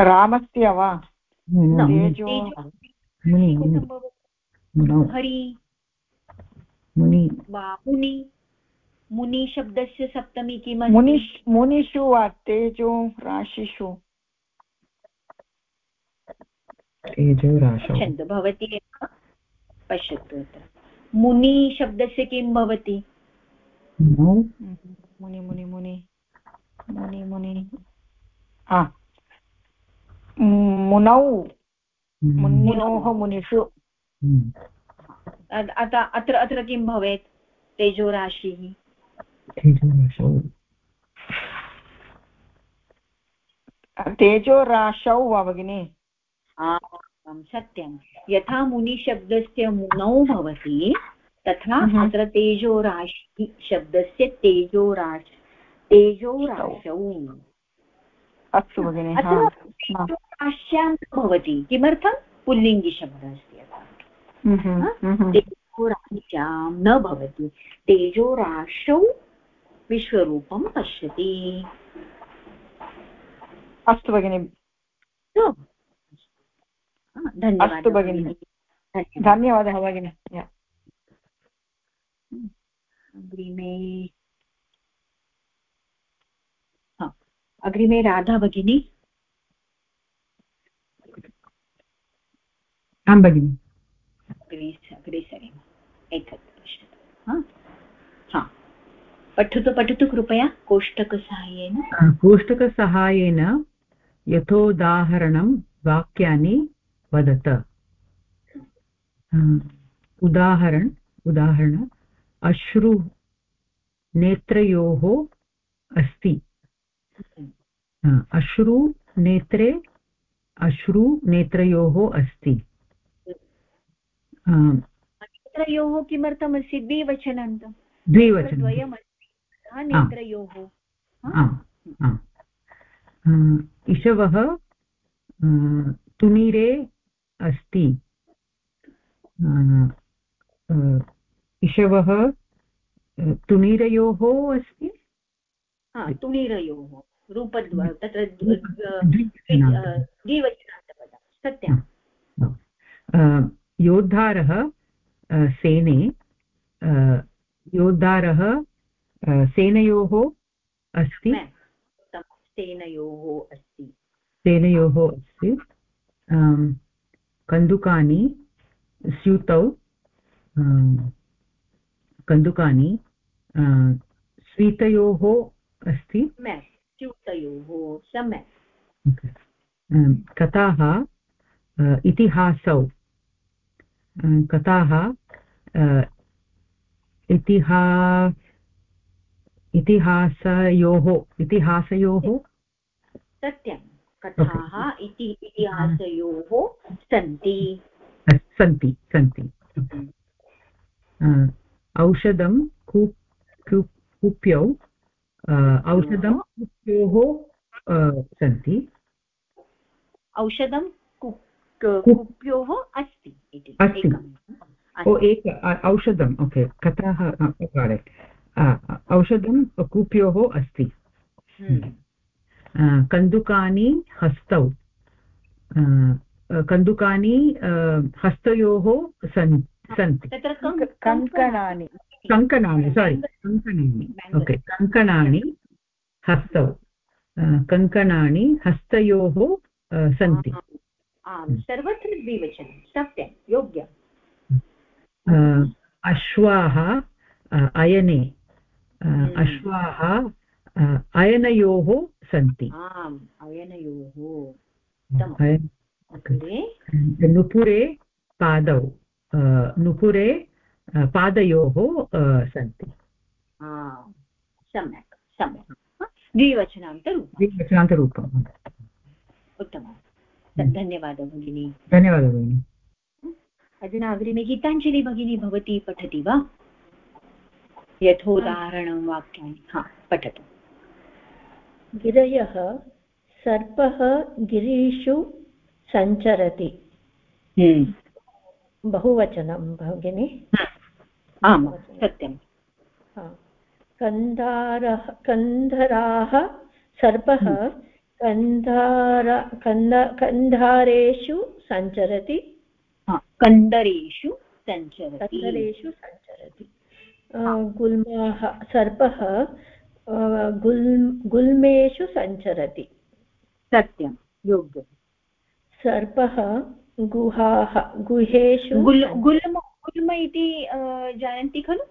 [SPEAKER 5] रामस्य वा
[SPEAKER 6] मुनि मुनि
[SPEAKER 1] सम्भवति।
[SPEAKER 6] मुनौ
[SPEAKER 1] हरि
[SPEAKER 6] मुनि
[SPEAKER 1] मुनिशब्दस्य सप्तमी किमस्ति
[SPEAKER 5] मुनिष् मुनिषु वा तेजो राशिषु
[SPEAKER 6] तेजो राशौ
[SPEAKER 1] भवती एव पश्यतु अत्र मुनिशब्दस्य किं भवति?
[SPEAKER 6] मुनि?
[SPEAKER 5] मुनि मुनि मुनि। मुनि आ। मुनौ। मुन्योः मुनिषु।
[SPEAKER 1] अत अत्र अत्र किं भवेत्? तेजोराशिः।
[SPEAKER 6] तेजो राशौ
[SPEAKER 5] तेजो वा भगिनि?
[SPEAKER 1] सत्यं यथा मुनिशब्दस्य मुनौ भवति तथा
[SPEAKER 5] Mhm.
[SPEAKER 1] अत्र तेजोराशि शब्दस्य तेजोराश तेजोराशौ
[SPEAKER 5] अस्तु भगिनि
[SPEAKER 1] तेजोराश्यां भवति किमर्थं? पुल्लिङ्गिशब्दः अस्ति
[SPEAKER 5] mhm.
[SPEAKER 1] तेजोराश्यां न भवति तेजोराशौ विश्वरूपं पश्यति।
[SPEAKER 5] अस्तु भगिनि?
[SPEAKER 1] हा, धन्यवादः
[SPEAKER 5] अस्तु भगिनि।
[SPEAKER 1] धन्यवादः।
[SPEAKER 5] भगिनि।
[SPEAKER 1] अग्रिमे अग्रिमे राधा भगिनी।
[SPEAKER 6] आं भगिनि।
[SPEAKER 1] अग्रे अग्रे सरेम पश्यतु हा? हा। पठतु पठतु कृपया कोष्टकसाहाय्येन
[SPEAKER 7] अ, कोष्टकसहायेन यथोदाहरणं वाक्यानि वदत। उदाहरण उदाहरण अश्रु नेत्रयोः अस्ति। अश्रु नेत्रे अश्रु नेत्रयोः अस्ति।
[SPEAKER 1] नेत्रयोः किमर्थमस्ति द्विवचनान्तं।
[SPEAKER 7] द्विवचनं
[SPEAKER 1] द्वयमस्ति। नेत्रयोः। हा?
[SPEAKER 7] इषवः तुणीरे अस्ति। इषवः तुणीरयोः अस्ति?
[SPEAKER 1] तुणीरयोः रूपद्व तत्र द्विवचनान्तपदं।
[SPEAKER 7] सत्यं योद्धारः सेने योद्धारः सेनयोः अस्ति?
[SPEAKER 1] सेनयोः अस्ति।
[SPEAKER 7] सेनयोः अस्ति। कन्दुकानि स्यूतौ कन्दुकानि स्वीतयोः अस्ति?
[SPEAKER 1] स्यूतयोः सम्यक्
[SPEAKER 7] कथाः इतिहासौ कथाः इतिहा इतिहासयोः इतिहासयोः?
[SPEAKER 1] सत्यं कथाः इति इतिहासयोः सन्ति।
[SPEAKER 7] सन्ति सन्ति। औषधं कूप् कूप्यौ औषधं कूप्योः सन्ति।
[SPEAKER 1] औषधं कूप्योः अस्ति इति
[SPEAKER 7] अस्ति। ओ एक औषधम् ओके कथाः औषधं कूप्योः अस्ति। हम्म। कन्दुकानि हस्तौ। कन्दुकानि हस्तयोः सन् सन्ति।
[SPEAKER 5] तत्र कङ्कणानि।
[SPEAKER 7] कङ्कणानि सारि कङ्कणानि। ओके कङ्कणानि हस्तौ। कङ्कणानि हस्तयोः सन्ति।
[SPEAKER 1] सर्वत्र द्विवचनं सत्यं योग्यम्।
[SPEAKER 7] अश्वाः अयने। हम्म। अश्वाः अयनयोः सन्ति।
[SPEAKER 1] आम् अयनयोः।
[SPEAKER 7] नुपुरे पादौ नुपुरे पादयोः सन्ति।
[SPEAKER 1] सम्यक् सम्यक्। द्विवचनान्तरूपं
[SPEAKER 7] द्विवचनान्तरूपम्।
[SPEAKER 1] उत्तमं धन्यवादः भगिनी।
[SPEAKER 7] धन्यवादः भगिनी।
[SPEAKER 1] अधुना अग्रिमे गीताञ्जलि भगिनी भवती पठति वा? यथोदाहरणं वाक्यानि। हा पठतु।
[SPEAKER 8] गिरयः सर्पः गिरीषु सञ्चरति। हम्म। बहुवचनं भगिनि।
[SPEAKER 1] आम् सत्यं
[SPEAKER 8] कन्धारः कन्धराः सर्पः हम्म। कन्धार कन्द कन्धारेषु सञ्चरति।
[SPEAKER 1] कन्दरेषु सञ्चरति।
[SPEAKER 8] कन्दरेषु सञ्चरति। गुल्माः सर्पः गुल् गुल्मेषु सञ्चरति।
[SPEAKER 1] सत्यं योग्यं।
[SPEAKER 8] सर्पः गुहाः गुहेषु
[SPEAKER 1] गुल् गुल्म गुल्म इति जानन्ति खलु?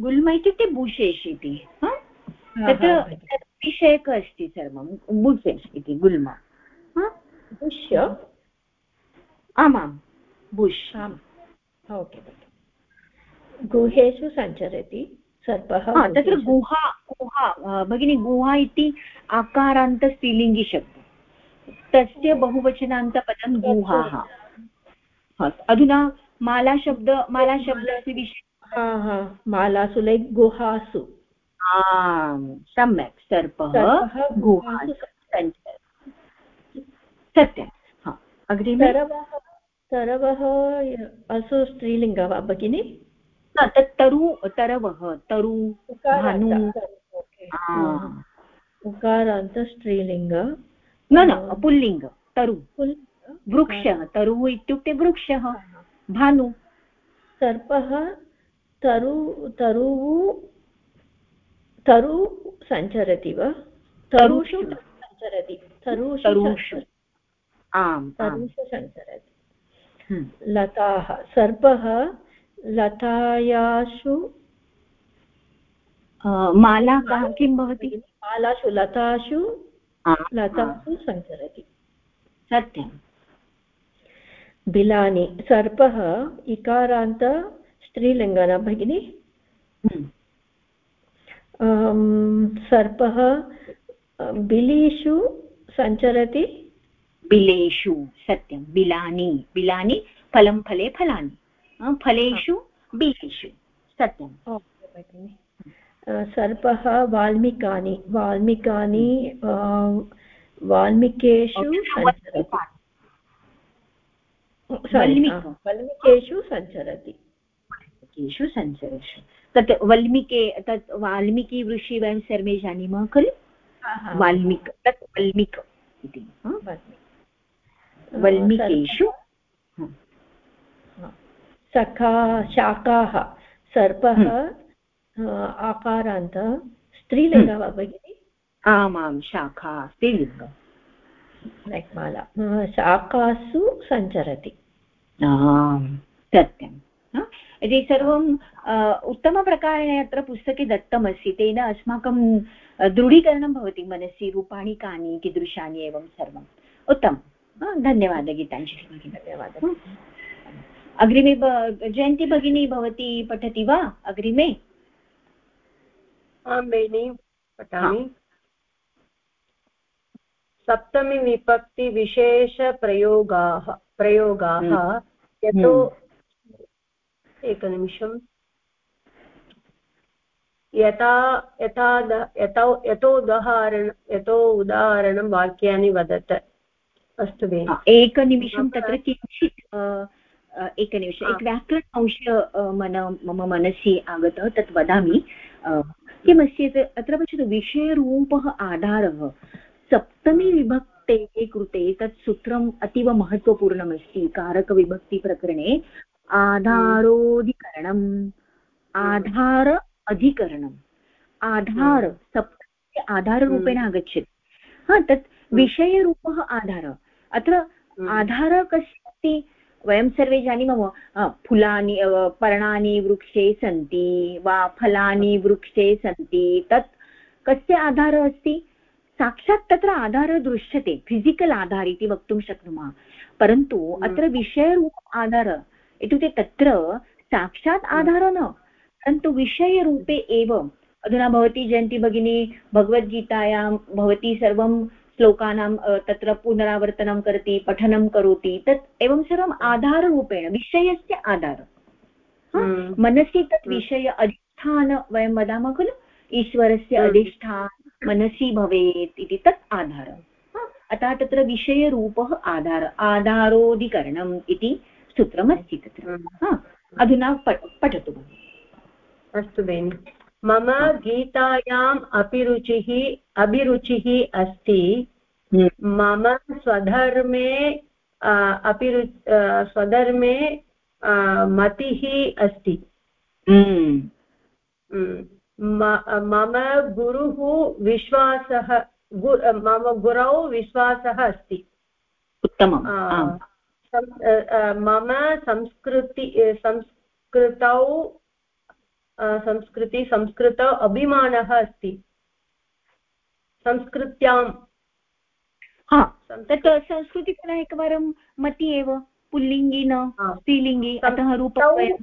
[SPEAKER 1] गुल्म इत्युक्ते बुशेष् इति तत्र विषयक अस्ति सर्वं बुशेष् इति गुल्म
[SPEAKER 8] बुष्य
[SPEAKER 1] आमाम् बुश्
[SPEAKER 8] ओके। गुहेषु सञ्चरति। सर्पः
[SPEAKER 1] तत्र गुहा गुहा भगिनी गुहा इति आकारान्त स्त्रीलिङ्गि शब्दः। तस्य बहुवचनान्तपदं गुहाः। अधुना मालाशब्द मालाशब्दस्य विषये
[SPEAKER 8] मालासु लैक् गुहासु।
[SPEAKER 1] आम् सम्यक् सर्पः गुहासु सत्यं अग्रिमे?
[SPEAKER 8] तरवः असु स्त्रीलिङ्ग वा भगिनि?
[SPEAKER 1] तत् तरु तरवः तरु भानु.
[SPEAKER 8] उकारान्त स्त्रीलिङ्ग
[SPEAKER 1] न न पुल्लिङ्ग तरु. वृक्षः तरुः इत्युक्ते वृक्षः भानु.
[SPEAKER 8] सर्पः तरु तरुः तरु सञ्चरति वा? तरुषु सञ्चरति तरुषु
[SPEAKER 1] आम्
[SPEAKER 8] तरुषु सञ्चरति हम्म। लताः सर्पः लतायासु
[SPEAKER 1] माला किं भवति?
[SPEAKER 8] मालासु लतासु लतासु सञ्चरति।
[SPEAKER 1] सत्यं
[SPEAKER 8] बिलानि सर्पः इकारान्त स्त्रीलिङ्गन भगिनि। हम्म। सर्पः बिलीषु सञ्चरति।
[SPEAKER 1] बिलेषु सत्यं बिलानि बिलानि फलं फले फलानि। फलेषु बिलेषु सत्यं
[SPEAKER 8] सर्पः वाल्मीकानि वाल्मीकानि वाल्मीकेषु वाल्मीकेषु सञ्चरति।
[SPEAKER 1] वाल्मीकेषु सञ्चरेषु। तत् वल्मीके तत् वाल्मीकिवृषि वयं सर्वे जानीमः खलु? वाल्मीक तत् वल्मीक इति। वल्मीकेषु
[SPEAKER 8] सखा शाकाः सर्पः हम्म। आकारान्त स्त्रीलिङ्ग वा भगिनि?
[SPEAKER 1] आमां शाखा स्त्रीलिङ्ग।
[SPEAKER 8] माला शाखासु सञ्चरति।
[SPEAKER 1] सत्यं यदि सर्वम् उत्तमप्रकारेण अत्र पुस्तके दत्तमस्ति तेन अस्माकं दृढीकरणं भवति मनसि रूपाणि कानि कीदृशानि एवं सर्वम्। उत्तमं धन्यवादः गीताञ्जलि धन्यवादः। अग्रिमे जयन्ती भगिनी भवती पठति वा अग्रिमे?
[SPEAKER 4] आं बेनि पठामि। सप्तमीविभक्तिविशेषप्रयोगाः प्रयोगाः हम्म। यतो हम्म। एकनिमिषम्। यथा यथा यतो यतोदाहरण यतो उदाहरणं वाक्यानि वदत। अस्तु भगिनि।
[SPEAKER 1] एकनिमिषं तत्र किञ्चित् एकनिमिष एक व्याकरण अंश मन मम मनसि आगतः तत् वदामि. किमस्ति अत्र पश्यतु विषयरूपः आधारः सप्तमीविभक्तेः कृते तत् सूत्रम् अतीव महत्त्वपूर्णमस्ति कारकविभक्तिप्रकरणे. आधारोधिकरणम् आधार अधिकरणम् आधार सप्तमी आधाररूपेण आगच्छति. हा तत् विषयरूपः आधार. अत्र आधार कस्य अस्ति वयं सर्वे जानीमः फुलानि पर्णानि वृक्षे सन्ति वा फलानि वृक्षे सन्ति तत् कस्य आधारः अस्ति साक्षात् तत्र आधारः दृश्यते फिसिकल् आधार इति वक्तुं शक्नुमः परन्तु हम्म। अत्र विषयरूप आधार इत्युक्ते तत्र साक्षात् आधारः न परन्तु विषयरूपे एव अधुना भवती जयन्ती भगिनी भगवद्गीतायां भवती सर्वं श्लोकानां तत्र पुनरावर्तनं करोति पठनं करोति तत् एवं सर्वम् आधाररूपेण विषयस्य आधार हम्म। मनसि तत् हम्म। विषय अधिष्ठान वयं वदामः खलु? ईश्वरस्य हम्म। अधिष्ठान मनसि भवेत् इति तत् आधारः अतः तत्र विषयरूपः आधार आधारोधिकरणम् इति सूत्रमस्ति तत्र। अधुना पठतु
[SPEAKER 4] अस्तु बेनि मम गीतायाम् अभिरुचिः अभिरुचिः अस्ति हम्म। मम स्वधर्मे अभिरु स्वधर्मे मतिः अस्ति हम्म। हम्म। मम गुरुः विश्वासः मम गुरौ विश्वासः अस्ति
[SPEAKER 1] उत्तमं
[SPEAKER 4] मम संस्कृति संस्कृतौ संस्कृति संस्कृत अभिमानः अस्ति। संस्कृत्याम्।
[SPEAKER 1] हा तत् संस्कृति पुनः एकवारं मति एव। पुल्लिङ्गि न स्त्रीलिङ्गि अतः रूपं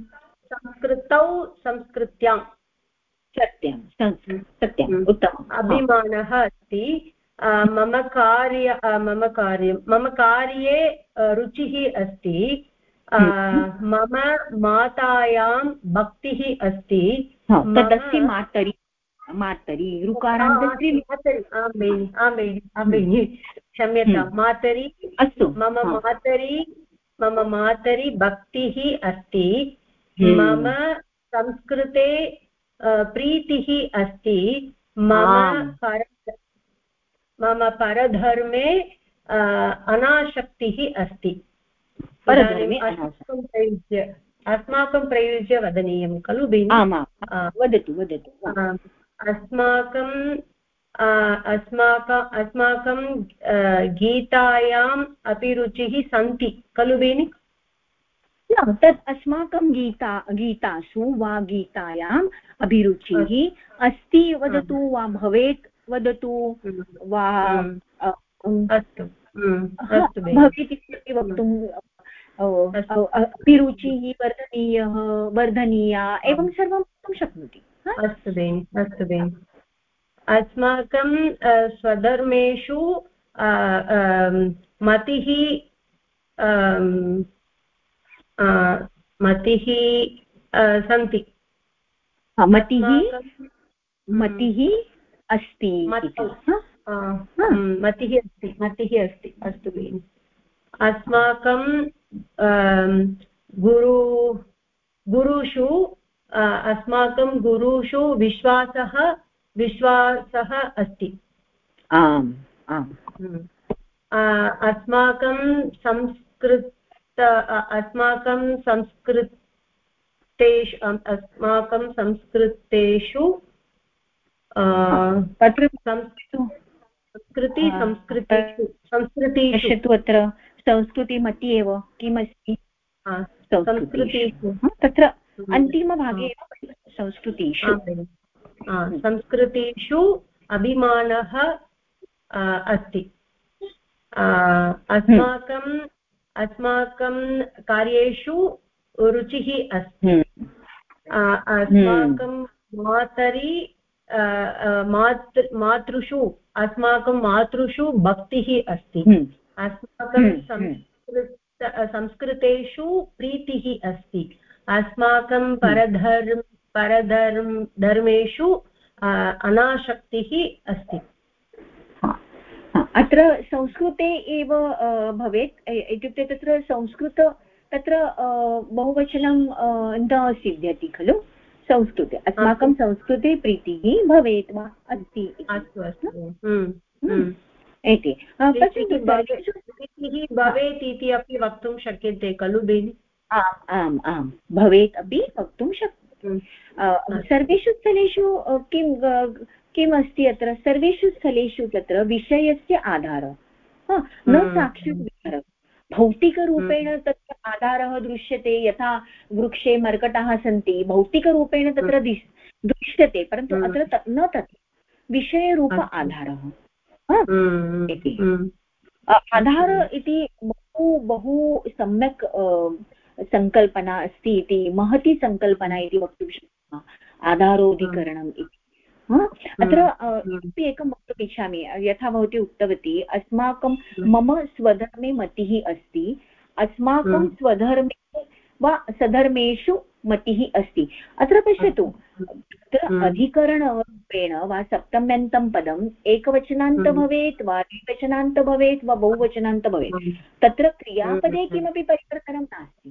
[SPEAKER 4] संस्कृतौ संस्कृत्यां
[SPEAKER 1] सत्यं सत्यम् हम्म। उत्तमम्।
[SPEAKER 4] अभिमानः अस्ति। मम कार्य मम कार्यं मम कार्ये रुचिः अस्ति। हम्म। मम मातायां भक्तिः अस्ति।
[SPEAKER 1] तदस्ति मातरि मातरि
[SPEAKER 4] आं बेनि क्षम्यतां हम्म। मातरि
[SPEAKER 1] अस्तु।
[SPEAKER 4] मम मातरि मम मातरि भक्तिः अस्ति। हम्म। मम संस्कृते प्रीतिः अस्ति। मम पर मम परधर्मे अनाशक्तिः अस्ति। अस्माकं प्रयुज्य अस्माकं प्रयुज्य वदनीयं खलु
[SPEAKER 1] आमां वदतु वदतु
[SPEAKER 4] अस्माकं अस्माक अस्माकं गीतायाम् अपि रुचिः सन्ति खलु बेनि
[SPEAKER 1] तत् अस्माकं गीता गीतासु वा गीतायाम् अभिरुचिः अस्ति। वदतु वा भवेत् वदतु वा
[SPEAKER 4] अस्तु।
[SPEAKER 1] भवेत् इति वक्तुं अभिरुचिः वर्धनीयः वर्धनीया एवं सर्वं वक्तुं शक्नोति
[SPEAKER 4] अस्तु बेनि अस्तु बेनि। अस्माकं स्वधर्मेषु मतिः मतिः सन्ति।
[SPEAKER 1] मतिः? मतिः अस्ति
[SPEAKER 4] मतिः। अस्ति। मतिः अस्ति। अस्तु भगिनि अस्माकं गुरु गुरुषु अस्माकं गुरुषु विश्वासः विश्वासः अस्ति।
[SPEAKER 1] आम् आम्।
[SPEAKER 4] अस्माकं संस्कृत अस्माकं संस्कृतेषु अस्माकं संस्कृतेषु
[SPEAKER 1] तत्र
[SPEAKER 4] संस्कृति संस्कृतिषु संस्कृतिषु।
[SPEAKER 1] अत्र। संस्कृतिमति एव? किमस्ति?
[SPEAKER 4] संस्कृतिषु।
[SPEAKER 1] तत्र अन्तिमभागे एव संस्कृतिषु।
[SPEAKER 4] संस्कृतिषु अभिमानः अस्ति। अस्माकम् अस्माकं कार्येषु रुचिः अस्ति। अस्माकं मातरि मातृ मातृषु अस्माकं मातृषु भक्तिः अस्ति। अस्माकं संस्कृत संस्कृतेषु प्रीतिः अस्ति। अस्माकं परधर्म परधर्म धर्मेषु अनाशक्तिः अस्ति।
[SPEAKER 1] अत्र संस्कृते एव भवेत्। इत्युक्ते तत्र संस्कृत तत्र बहुवचनं न सिद्ध्यति खलु? संस्कृते अस्माकं संस्कृते प्रीतिः भवेत् वा? अस्ति
[SPEAKER 4] अस्तु अस्तु। हम्म, हम्म।
[SPEAKER 1] इति।
[SPEAKER 4] पश्यतु भवेत्। इति अपि वक्तुं शक्यते खलु बेनि?
[SPEAKER 1] आम् आम् आम्। भवेत् अपि वक्तुं हम्म। सर्वेषु स्थलेषु किं किम् अस्ति अत्र? सर्वेषु स्थलेषु तत्र विषयस्य आधारः। न साक्षात् विचारः भौतिकरूपेण तत्र आधारः दृश्यते यथा वृक्षे मर्कटाः सन्ति भौतिकरूपेण तत्र दृश्यते परन्तु अत्र न तत्। विषयरूप आधारः। इति। आधार इति बहु बहु सम्यक् सङ्कल्पना अस्ति इति महती सङ्कल्पना इति वक्तुं शक्नुमः। आधारोऽधिकरणम् इति। अत्र इति एकं वक्तुम् इच्छामि। यथा भवती उक्तवती अस्माकं मम स्वधर्मे मतिः अस्ति। अस्माकं स्वधर्मे वा सधर्मेषु मतिः अस्ति। अत्र पश्यतु तत्र अधिकरणरूपेण वा सप्तम्यन्तं पदम् एकवचनान्त भवेत् वा द्विवचनान्त भवेत् वा बहुवचनान्त भवेत् तत्र क्रियापदे किमपि परिवर्तनं नास्ति।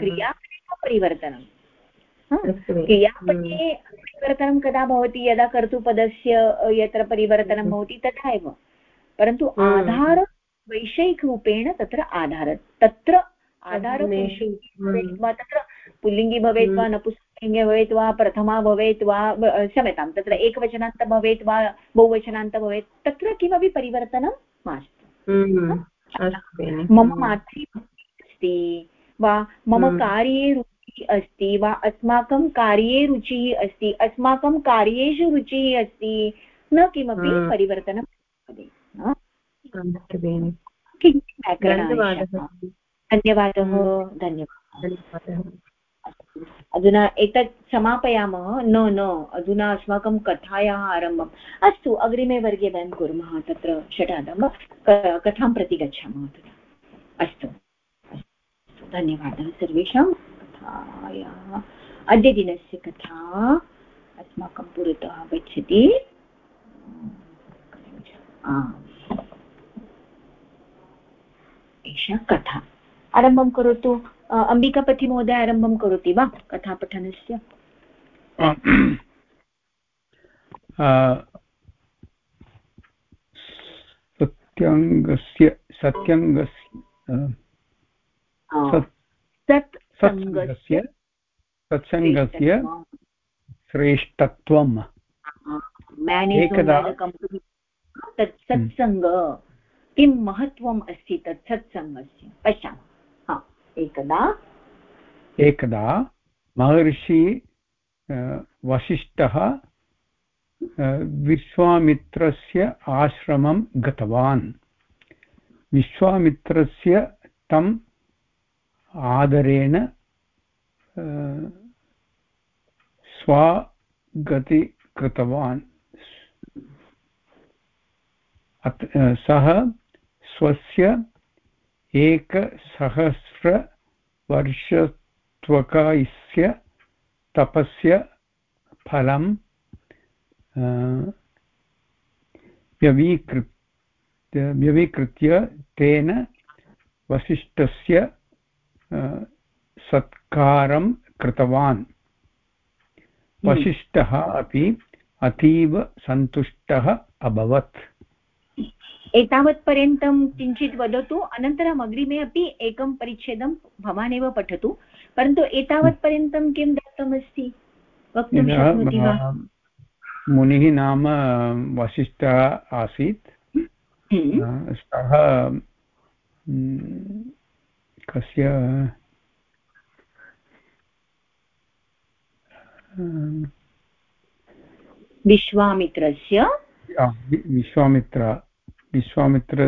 [SPEAKER 1] क्रियापदे परिवर्तनं क्रियापदे परिवर्तनं कदा भवति? यदा कर्तुपदस्य यत्र परिवर्तनं भवति तथा एव परन्तु आधार वैषयिकरूपेण तत्र आधार तत्र आधारेषु वा तत्र पुल्लिङ्गि भवेत् वा नपुंसकलिङ्गे भवेत् वा प्रथमा भवेत् वा क्षम्यतां तत्र एकवचनान्त भवेत् वा बहुवचनान्त भवेत् तत्र किमपि परिवर्तनं मास्तु मम मातृ अस्ति वा मम कार्ये रुचिः अस्ति वा अस्माकं कार्ये रुचिः अस्ति अस्माकं कार्येषु रुचिः अस्ति न किमपि परिवर्तनं धन्यवादः धन्यवादः। अधुना एतत् समापयामः। न न अधुना अस्माकं कथायाः आरम्भम्। अस्तु अग्रिमे वर्गे वयं कुर्मः तत्र षडादं कथां प्रति गच्छामः अधुना अस्तु। धन्यवादः सर्वेषां कथायाः। अद्यदिनस्य कथा अस्माकं पुरतः आगच्छति एषा कथा। आरम्भं करोतु। अम्बिकापतिमहोदय आरम्भं करोति वा कथापठनस्य?
[SPEAKER 3] सत्यङ्गस्य सत्यङ्गस्य
[SPEAKER 1] सत्
[SPEAKER 3] सत्सङ्गस्य सत्सङ्गस्य श्रेष्ठत्वम्।
[SPEAKER 1] एकदा तत् सत्सङ्ग। किं महत्त्वम् अस्ति तत् सत्सङ्गस्य? पश्यामः। एकदा।
[SPEAKER 3] एकदा महर्षि वसिष्ठः विश्वामित्रस्य आश्रमं गतवान्। विश्वामित्रस्य तं आदरेण स्वागति कृतवान् सः स्वस्य एकसहस्रवर्षत्वकायस्य तपस्य फलं व्यवीकृत्य व्यवीकृत्य तेन वसिष्ठस्य सत्कारं कृतवान्। वसिष्ठः अपि अतीव सन्तुष्टः अभवत्।
[SPEAKER 1] एतावत्पर्यन्तं किञ्चित् वदतु अनन्तरम् अग्रिमे अपि एकं परिच्छेदं भवान् एव पठतु। परन्तु एतावत्पर्यन्तं किं दत्तमस्ति? वक्तुं शक्नोति वा?
[SPEAKER 3] मुनिः नाम वसिष्ठः आसीत्।
[SPEAKER 1] हम्म।
[SPEAKER 3] सः कस्य
[SPEAKER 1] विश्वामित्रस्य?
[SPEAKER 3] विश्वामित्र। विश्वामित्र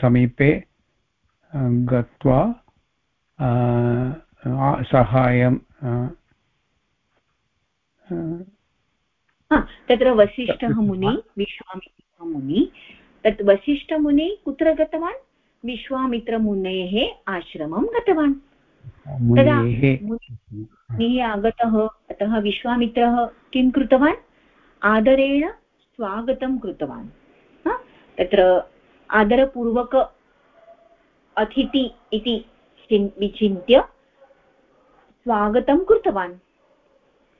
[SPEAKER 3] समीपे गत्वा साहाय्यं
[SPEAKER 1] तत्र वसिष्ठः मुनि विश्वामित्रः मुनि तत् वसिष्ठमुनि कुत्र गतवान्? विश्वामित्रमुनेः आश्रमं गतवान्। तदा मुनिः आगतः अतः विश्वामित्रः किं कृतवान्? आदरेण स्वागतं कृतवान्। तत्र आदरपूर्वक अतिथि इति विचिन्त्य स्वागतं कृतवान्।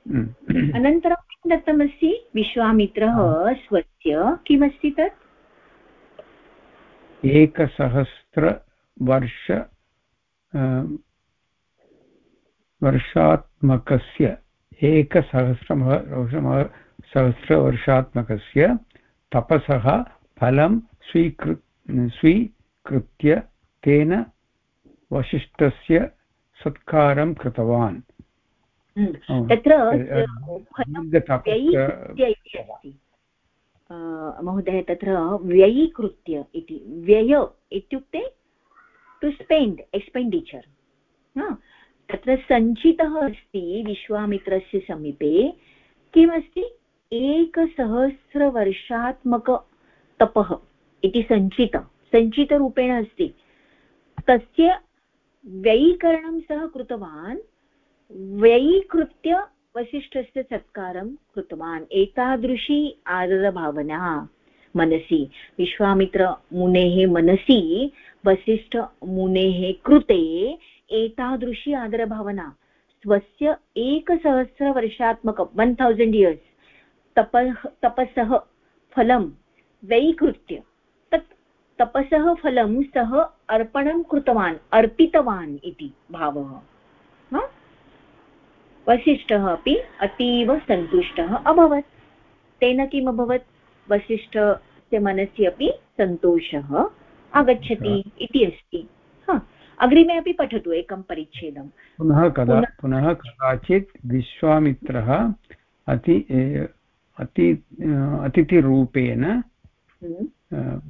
[SPEAKER 3] हम्म।
[SPEAKER 1] अनन्तरं किं दत्तमस्ति? विश्वामित्रः स्वस्य किमस्ति तत्?
[SPEAKER 3] एकसहस्रवर्ष वर्षात्मकस्य एकसहस्रम सहस्रवर्षात्मकस्य तपसः फलं स्वीकृ स्वीकृत्य तेन वसिष्ठस्य सत्कारं कृतवान्।
[SPEAKER 1] हम्म। तत्र महोदय तत्र व्ययीकृत्य इति व्यय इत्युक्ते टु स्पेण्ड् एक्स्पेण्डिचर् तत्र सञ्चितः अस्ति विश्वामित्रस्य समीपे। किमस्ति? एकसहस्रवर्षात्मक तपः इति सञ्चित सञ्चितरूपेण अस्ति। तस्य व्ययीकरणं सः कृतवान्। व्ययीकृत्य वसिष्ठस्य सत्कारं कृतवान्। एतादृशी आदरभावना मनसि। विश्वामित्रमुनेः मनसि, वसिष्ठमुनेः कृते एतादृशी आदरभावना। स्वस्य एकसहस्रवर्षात्मकं वन् थौसण्ड् इयर्स् तपः, तपसः फलं वैकृत्य तत् तपसः फलं सः अर्पणं कृतवान् अर्पितवान् इति भावः। वसिष्ठः अपि अतीव सन्तुष्टः अभवत्। तेन किम् अभवत्? वसिष्ठस्य मनसि अपि सन्तोषः आगच्छति इति अस्ति। अग्रिमे अपि पठतु एकं परिच्छेदं
[SPEAKER 3] पुनः कदा पुनः कदाचित् विश्वामित्रः अति अति अतिथिरूपेण।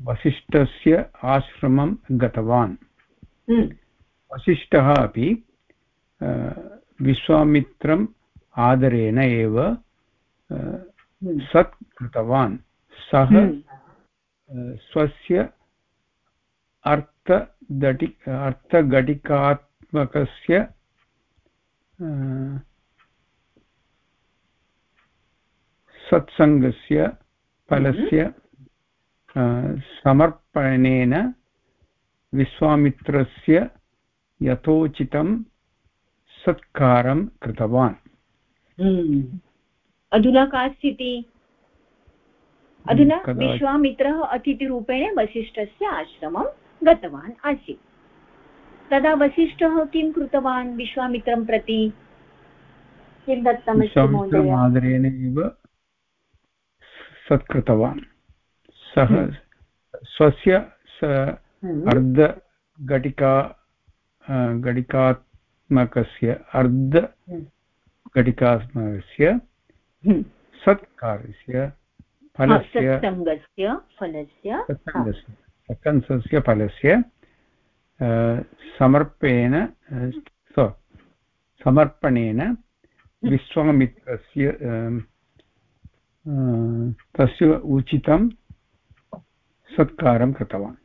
[SPEAKER 3] वसिष्ठस्य आश्रमं गतवान्।
[SPEAKER 1] हम्म।
[SPEAKER 3] वसिष्ठः अपि विश्वामित्रम् आदरेण एव हम्म। सत् कृतवान्। सः स्वस्य अर्थदटि अर्थघटिकात्मकस्य सत्सङ्गस्य फलस्य समर्पणेन विश्वामित्रस्य यथोचितं सत्कारं कृतवान्।
[SPEAKER 1] हम्म। अधुना का स्थितिः? अधुना विश्वामित्रः अतिथिरूपेण वसिष्ठस्य आश्रमं गतवान् आसीत्। तदा वसिष्ठः किं कृतवान् विश्वामित्रं प्रति? किं दत्तमस्ति महोदय?
[SPEAKER 3] सत्कृतवान्। सः हम्म। स्वस्य हम्म। अर्धघटिका घटिकात्मकस्य अर्धघटिकात्मकस्य हम्म। सत्कार्यस्य फलस्य
[SPEAKER 1] फलस्य
[SPEAKER 3] सत्सङ्गस्य फलस्य समर्पेण समर्पणेन विश्वामित्रस्य तस्य उचितं सत्कारं कृतवान्।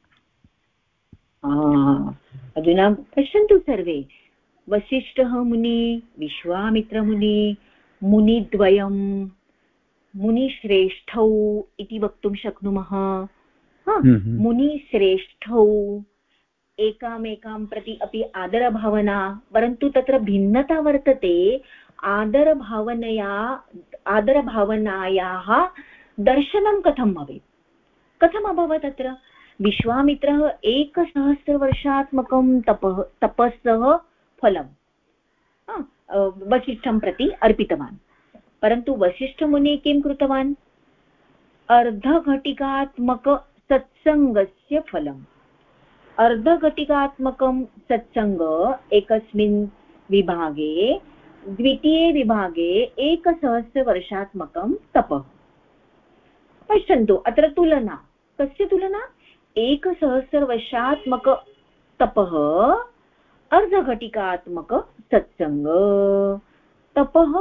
[SPEAKER 1] अधुना पश्यन्तु सर्वे। वसिष्ठः मुनि विश्वामित्रमुनि मुनिद्वयं मुनिश्रेष्ठौ इति वक्तुं शक्नुमः।
[SPEAKER 3] हम्म, हम्म।
[SPEAKER 1] मुनिश्रेष्ठौ एकामेकां प्रति अपि आदरभावना परन्तु तत्र भिन्नता वर्तते। आदरभावनया आदरभावनायाः दर्शनं कथं भवेत्? कथम् अभवत् अत्र? विश्वामित्रः एकसहस्रवर्षात्मकं तपः, तपस्सः फलं वसिष्ठं प्रति अर्पितवान्। परन्तु वसिष्ठमुनिः किं कृतवान्? अर्धघटिकात्मक सत्सङ्गस्य फलम्। अर्धघटिकात्मकं सत्सङ्ग एकस्मिन् विभागे, द्वितीये विभागे एकसहस्रवर्षात्मकं तपः। पश्यन्तु, अत्र तुलना। कस्य तुलना? एकसहस्रवर्षात्मक तपः अर्धघटिकात्मक सत्सङ्ग तपः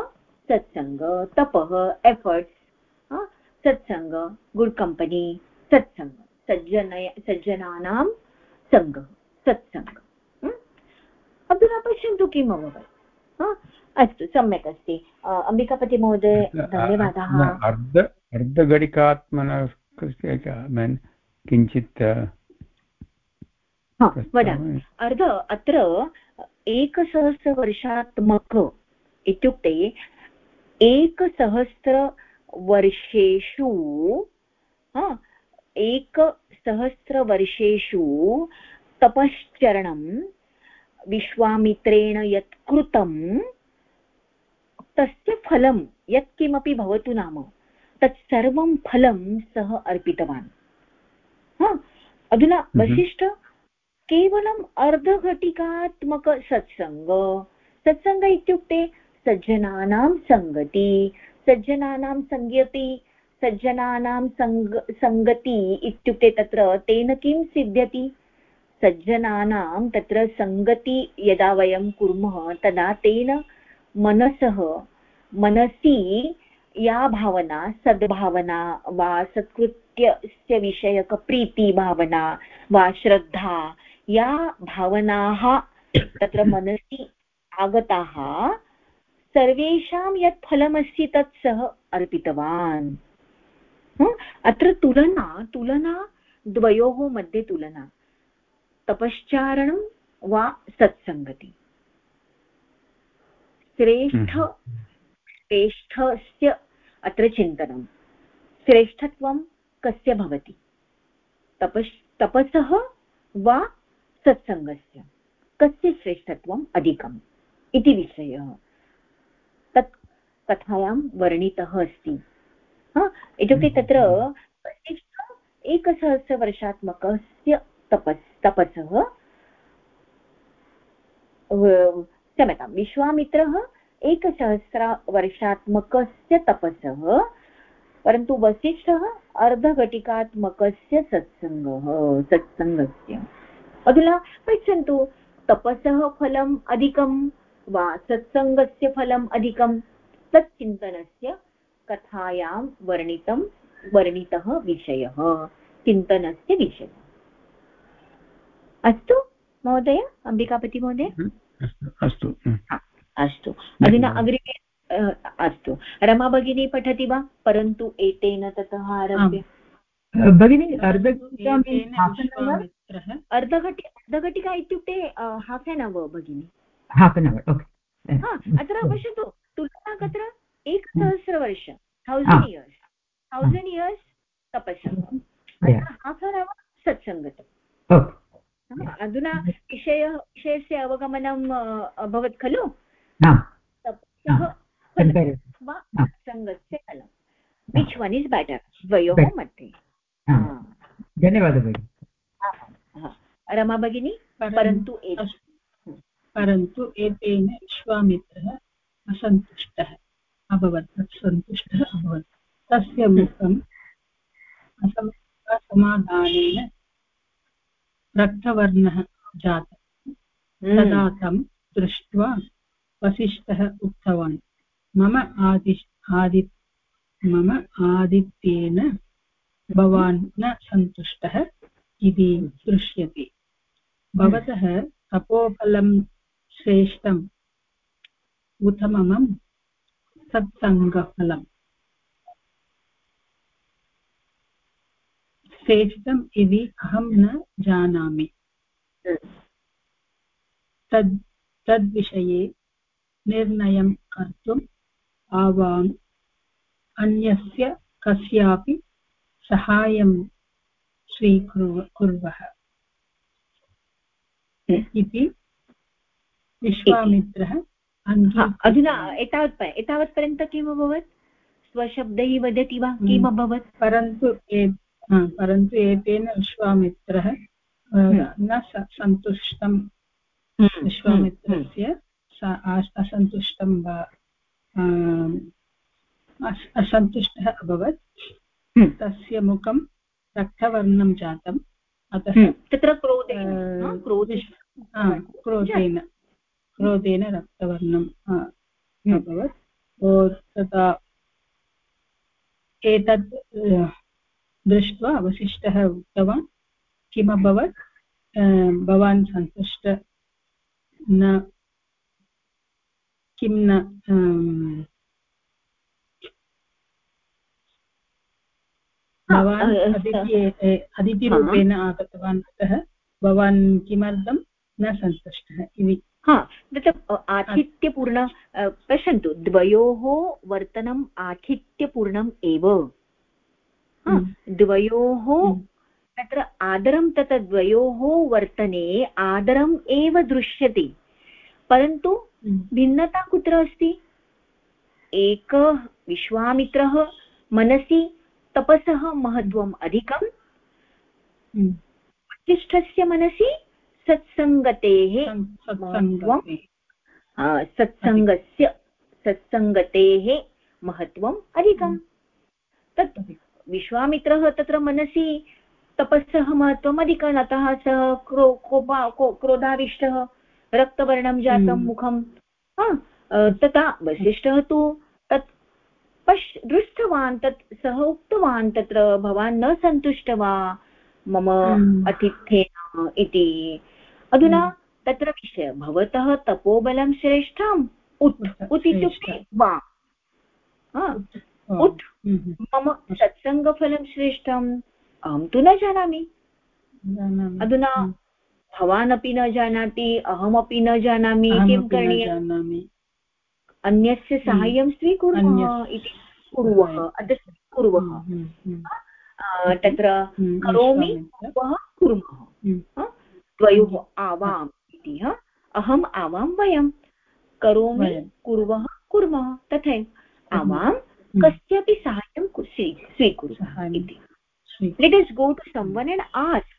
[SPEAKER 1] सत्सङ्ग तपः एफर्ट्स् सत्सङ्ग गुड् कंपनी सत्सङ्ग सज्जन सज्जनानां सङ्गः सत्सङ्ग अधुना पश्यन्तु किम् अभवत् अस्तु सम्यक् अस्ति। अम्बिकापतिमहोदय धन्यवादाः।
[SPEAKER 3] अर्ध अर्धघटिकात्मनः किञ्चित्
[SPEAKER 1] वदामि। अर्ध अत्र एकसहस्रवर्षात्मक इत्युक्ते एकसहस्रवर्षेषु एकसहस्रवर्षेषु तपश्चरणं विश्वामित्रेण यत् कृतं तस्य फलं यत्किमपि भवतु नाम। तत् सर्वं फलं सः अर्पितवान्। अधुना वसिष्ठ केवलम् अर्धघटिकात्मकसत्सङ्ग सत्सङ्ग इत्युक्ते सज्जनानां सङ्गति सज्जनानां सङ्गति सज्जनानां सङ्ग सङ्गति इत्युक्ते तत्र तेन किं सिद्ध्यति? सज्जनानां तत्र सङ्गति यदा वयं कुर्मः तदा तेन मनसः मनसि या भावना सद्भावना वा सत्कृत्यस्य विषयकप्रीतिभावना वा श्रद्धा या भावनाः तत्र मनसि आगताः सर्वेषां यत् फलमस्ति तत् सः अर्पितवान्। अत्र तुलना तुलना द्वयोः मध्ये तुलना। तपश्चारणं वा सत्सङ्गति। श्रेष्ठ श्रेष्ठस्य अत्र चिन्तनं श्रेष्ठत्वं कस्य भवति? तपस् तपसः वा सत्सङ्गस्य? कस्य श्रेष्ठत्वम् अधिकम्? इति विषयः। तत् कथायां वर्णितः अस्ति। इत्युक्ते तत्र एकसहस्रवर्षात्मकस्य तपस् तपसः क्षम्यतां विश्वामित्रः एकसहस्रवर्षात्मकस्य तपसः परन्तु वसिष्ठः अर्धघटिकात्मकस्य सत्सङ्गः सत्सङ्गस्य। अधुना पृच्छन्तु तपसः फलम् अधिकं वा सत्सङ्गस्य फलम् अधिकं? तत् चिन्तनस्य कथायां वर्णितं वर्णितः विषयः चिन्तनस्य विषयः। अस्तु महोदय अम्बिकापतिमहोदय
[SPEAKER 3] अस्तु
[SPEAKER 1] अस्तु। अधुना अग्रिमे अस्तु। रमा भगिनी पठति वा? परन्तु एतेन ततः आरभ्य।
[SPEAKER 2] भगिनी
[SPEAKER 1] अर्धघटि अर्धघटिका इत्युक्ते हाफ् एन् अवर् भगिनि।
[SPEAKER 2] हाफ् एन् अवर् ओके
[SPEAKER 1] अत्र पश्यतु तुलना कत्र? एकसहस्रवर्ष थौसण्ड् इयर्स् थौसण्ड् इयर्स् तपस्या। हाफ् एन् अवर् सत्सङ्गतम् अधुना विषय विषयस्य अवगमनम् अभवत् खलु? सत्सङ्गस्य फलं विच् वन् इस् बेटर् द्वयोः मध्ये
[SPEAKER 2] धन्यवादः भगिनि
[SPEAKER 1] रमा भगिनी परन्तु
[SPEAKER 9] परन्तु एतेन विश्वामित्रः असन्तुष्टः अभवत् सन्तुष्टः अभवत्। तस्य मुखम् असमाधानेन रक्तवर्णः जातः। तदा तं दृष्ट्वा वसिष्ठः उक्तवान् मम आदिश् आदि मम आदित्येन भवान् न सन्तुष्टः इति दृश्यते। भवतः तपोफलं श्रेष्ठम् उत्तममं सत्सङ्गफलम्। श्रेष्ठम् इति अहं न जानामि। तद् तद्विषये निर्णयं कर्तुम् आवाम्। अन्यस्य कस्यापि सहायं स्वीकुर्व कुर्वः। इति विश्वामित्रः
[SPEAKER 1] अधुना एतावत् एतावत्पर्यन्तं किम् अभवत्? स्वशब्दैः वदति वा? किम् हम्म। अभवत्?
[SPEAKER 9] परन्तु परन्तु एतेन विश्वामित्रः न सन्तुष्टं हम्म, विश्वामित्रस्य असन्तुष्टं वा? असन्तुष्टः अभवत्। हम्म। तस्य मुखं रक्तवर्णं जातम्। अतः
[SPEAKER 1] तत्र क्रोधेन
[SPEAKER 9] क्रोधेन क्रोधेन। रक्तवर्णम् अभवत्। तथा एतत् दृष्ट्वा वसिष्ठः उक्तवान् किमभवत्? भवान् सन्तुष्ट न किं न भवान् अतिथि अतिथिरूपेण आगतवान् अतः भवान् किमर्थं न सन्तुष्टः इति
[SPEAKER 1] हा तत्र आतिथ्यपूर्ण पश्यन्तु द्वयोः वर्तनम् आतिथ्यपूर्णम् एव हम्म। द्वयोः हम्म। तत्र आदरं तत्र द्वयोः वर्तने आदरम् एव दृश्यते परन्तु। भिन्नता कुत्र अस्ति? एकः विश्वामित्रः मनसि तपसः महत्त्वम् अधिकं वसिष्ठस्य मनसि सत्सङ्गतेः सत्सङ्गस्य सत्सङ्गतेः महत्त्वम् अधिकम्। तत् विश्वामित्रः तत्र मनसि तपस्सः महत्त्वम् अधिकम्। अतः सः क्रो कोपा क्रोधाविष्टः। रक्तवर्णं जातं हम्म। मुखं। तथा वसिष्ठः तु तत् पश् दृष्टवान् तत् सः उक्तवान् तत्र भवान् न सन्तुष्ट वा मम हम्म। अतिथ्येन इति। अधुना हम्म। तत्र विषय भवतः तपोबलं श्रेष्ठम्? उत् उत् इत्युक्ते वा। उत् मम सत्सङ्गफलं श्रेष्ठम्। अहं तु न जानामि। अधुना। भवान् अपि न जानाति अहमपि न जानामि किं करणीयम्? अन्यस्य हम्म। साहाय्यं स्वीकुर्मः इति कुर्वः अतः स्वीकुर्वः। तत्र करोमि कुर्मः द्वयोः आवाम् इति अहम् आवां वयं करोमि कुर्वः कुर्मः तथैव। आवां हम्म। कस्यापि साहाय्यं स्वीकुर्मः इति। Let us go to someone and ask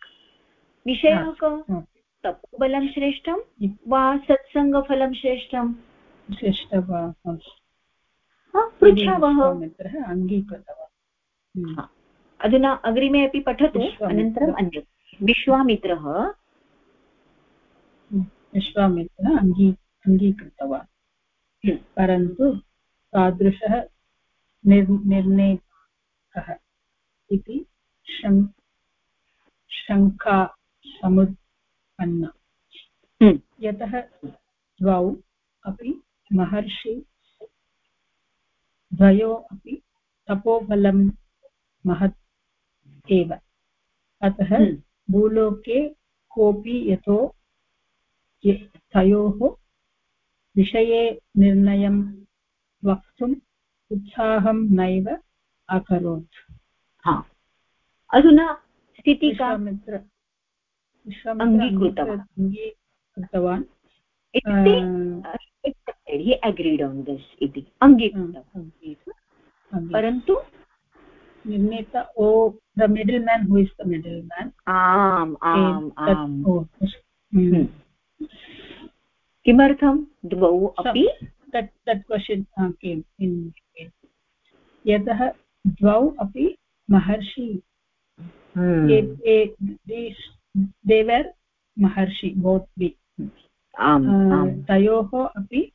[SPEAKER 1] विषयः क? तपोबलं श्रेष्ठं वा सत्सङ्गफलं श्रेष्ठं? पृच्छावः.
[SPEAKER 9] अङ्गीकृतवान्
[SPEAKER 1] हम्म। अधुना अग्रिमे अपि पठतु अनन्तरम् अन्यत् विश्वामित्रः।
[SPEAKER 9] विश्वामित्रः अङ्गी अङ्गीकृतवान् हम्म। परन्तु तादृशः निर् निर्णेकः इति शङ्का समुत्पन्ना हम्म। यतः द्वौ अपि महर्षि द्वयो अपि तपोबलं महत् एव अतः हम्म। भूलोके कोऽपि यतो तयोः विषये निर्णयं वक्तुम् उत्साहं नैव अकरोत्
[SPEAKER 1] अधुना स्थितिका
[SPEAKER 9] अङ्गीकृतवान्
[SPEAKER 1] अग्रीड् आन् दिस् इति अङ्गीकृतवान् परन्तु
[SPEAKER 9] निर्णेता ओ the middle men who is the middle men
[SPEAKER 1] um um. Um किमर्थं द्वौ अपि
[SPEAKER 9] तत् तत् क्वशन् किम् यतः द्वौ अपि महर्षि। देवर् महर्षि बि तयोः अपि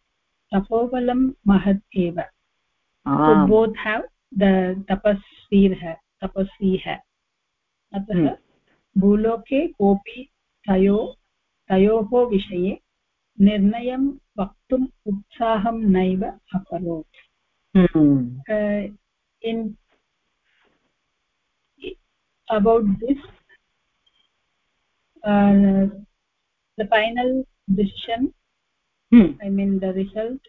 [SPEAKER 9] तपोबलं महत् एव। बोत् हेव् द तपस्वीर्ः तपस्वीः। अतः हम्म। भूलोके कोऽपि तयो तयोः विषये निर्णयं वक्तुम् उत्साहं नैव अकरोत्। In about this uh, the final decision
[SPEAKER 1] hmm.
[SPEAKER 9] i mean the result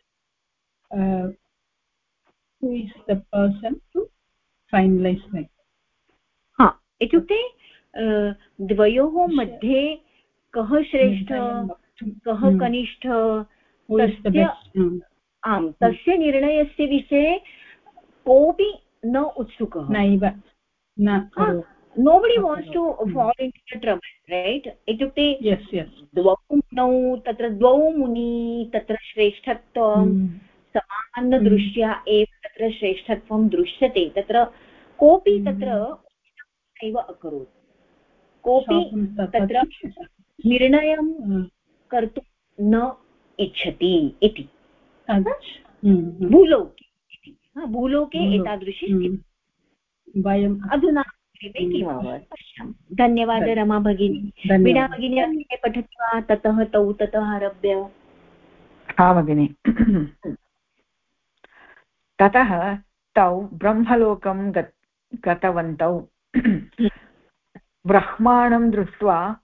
[SPEAKER 9] uh, who is the person to finalize that
[SPEAKER 1] हा इत्युक्ते द्वयोः मध्ये कः श्रेष्ठ कः
[SPEAKER 9] हम्म।
[SPEAKER 1] कनिष्ठ
[SPEAKER 9] Hmm.
[SPEAKER 1] आम् तस्य निर्णयस्य विषये कोऽपि न उत्सुकः
[SPEAKER 9] नैव न
[SPEAKER 1] nobody wants to fall into trouble right इत्युक्ते
[SPEAKER 9] यस् यस्
[SPEAKER 1] द्वौ मुनौ तत्र द्वौ मुनि तत्र श्रेष्ठत्वं
[SPEAKER 9] Hmm.
[SPEAKER 1] समानदृष्ट्या एव तत्र श्रेष्ठत्वं दृश्यते। तत्र कोऽपि तत्र नैव अकरोत्। कोऽपि तत्र निर्णयं कर्तुं न इच्छति इति।
[SPEAKER 9] Hmm.
[SPEAKER 1] भूलोके भूलोके एतादृशी
[SPEAKER 9] वयम्
[SPEAKER 1] अधुना अभवत् पश्यामः धन्यवादः रमा भगिनी। वीणा भगिनी अग्रे पठति वा ततः तौ ततः आरभ्य।
[SPEAKER 5] हा भगिनि। ततः तौ ब्रह्मलोकं गतवन्तौ। ब्रह्माणं दृष्ट्वा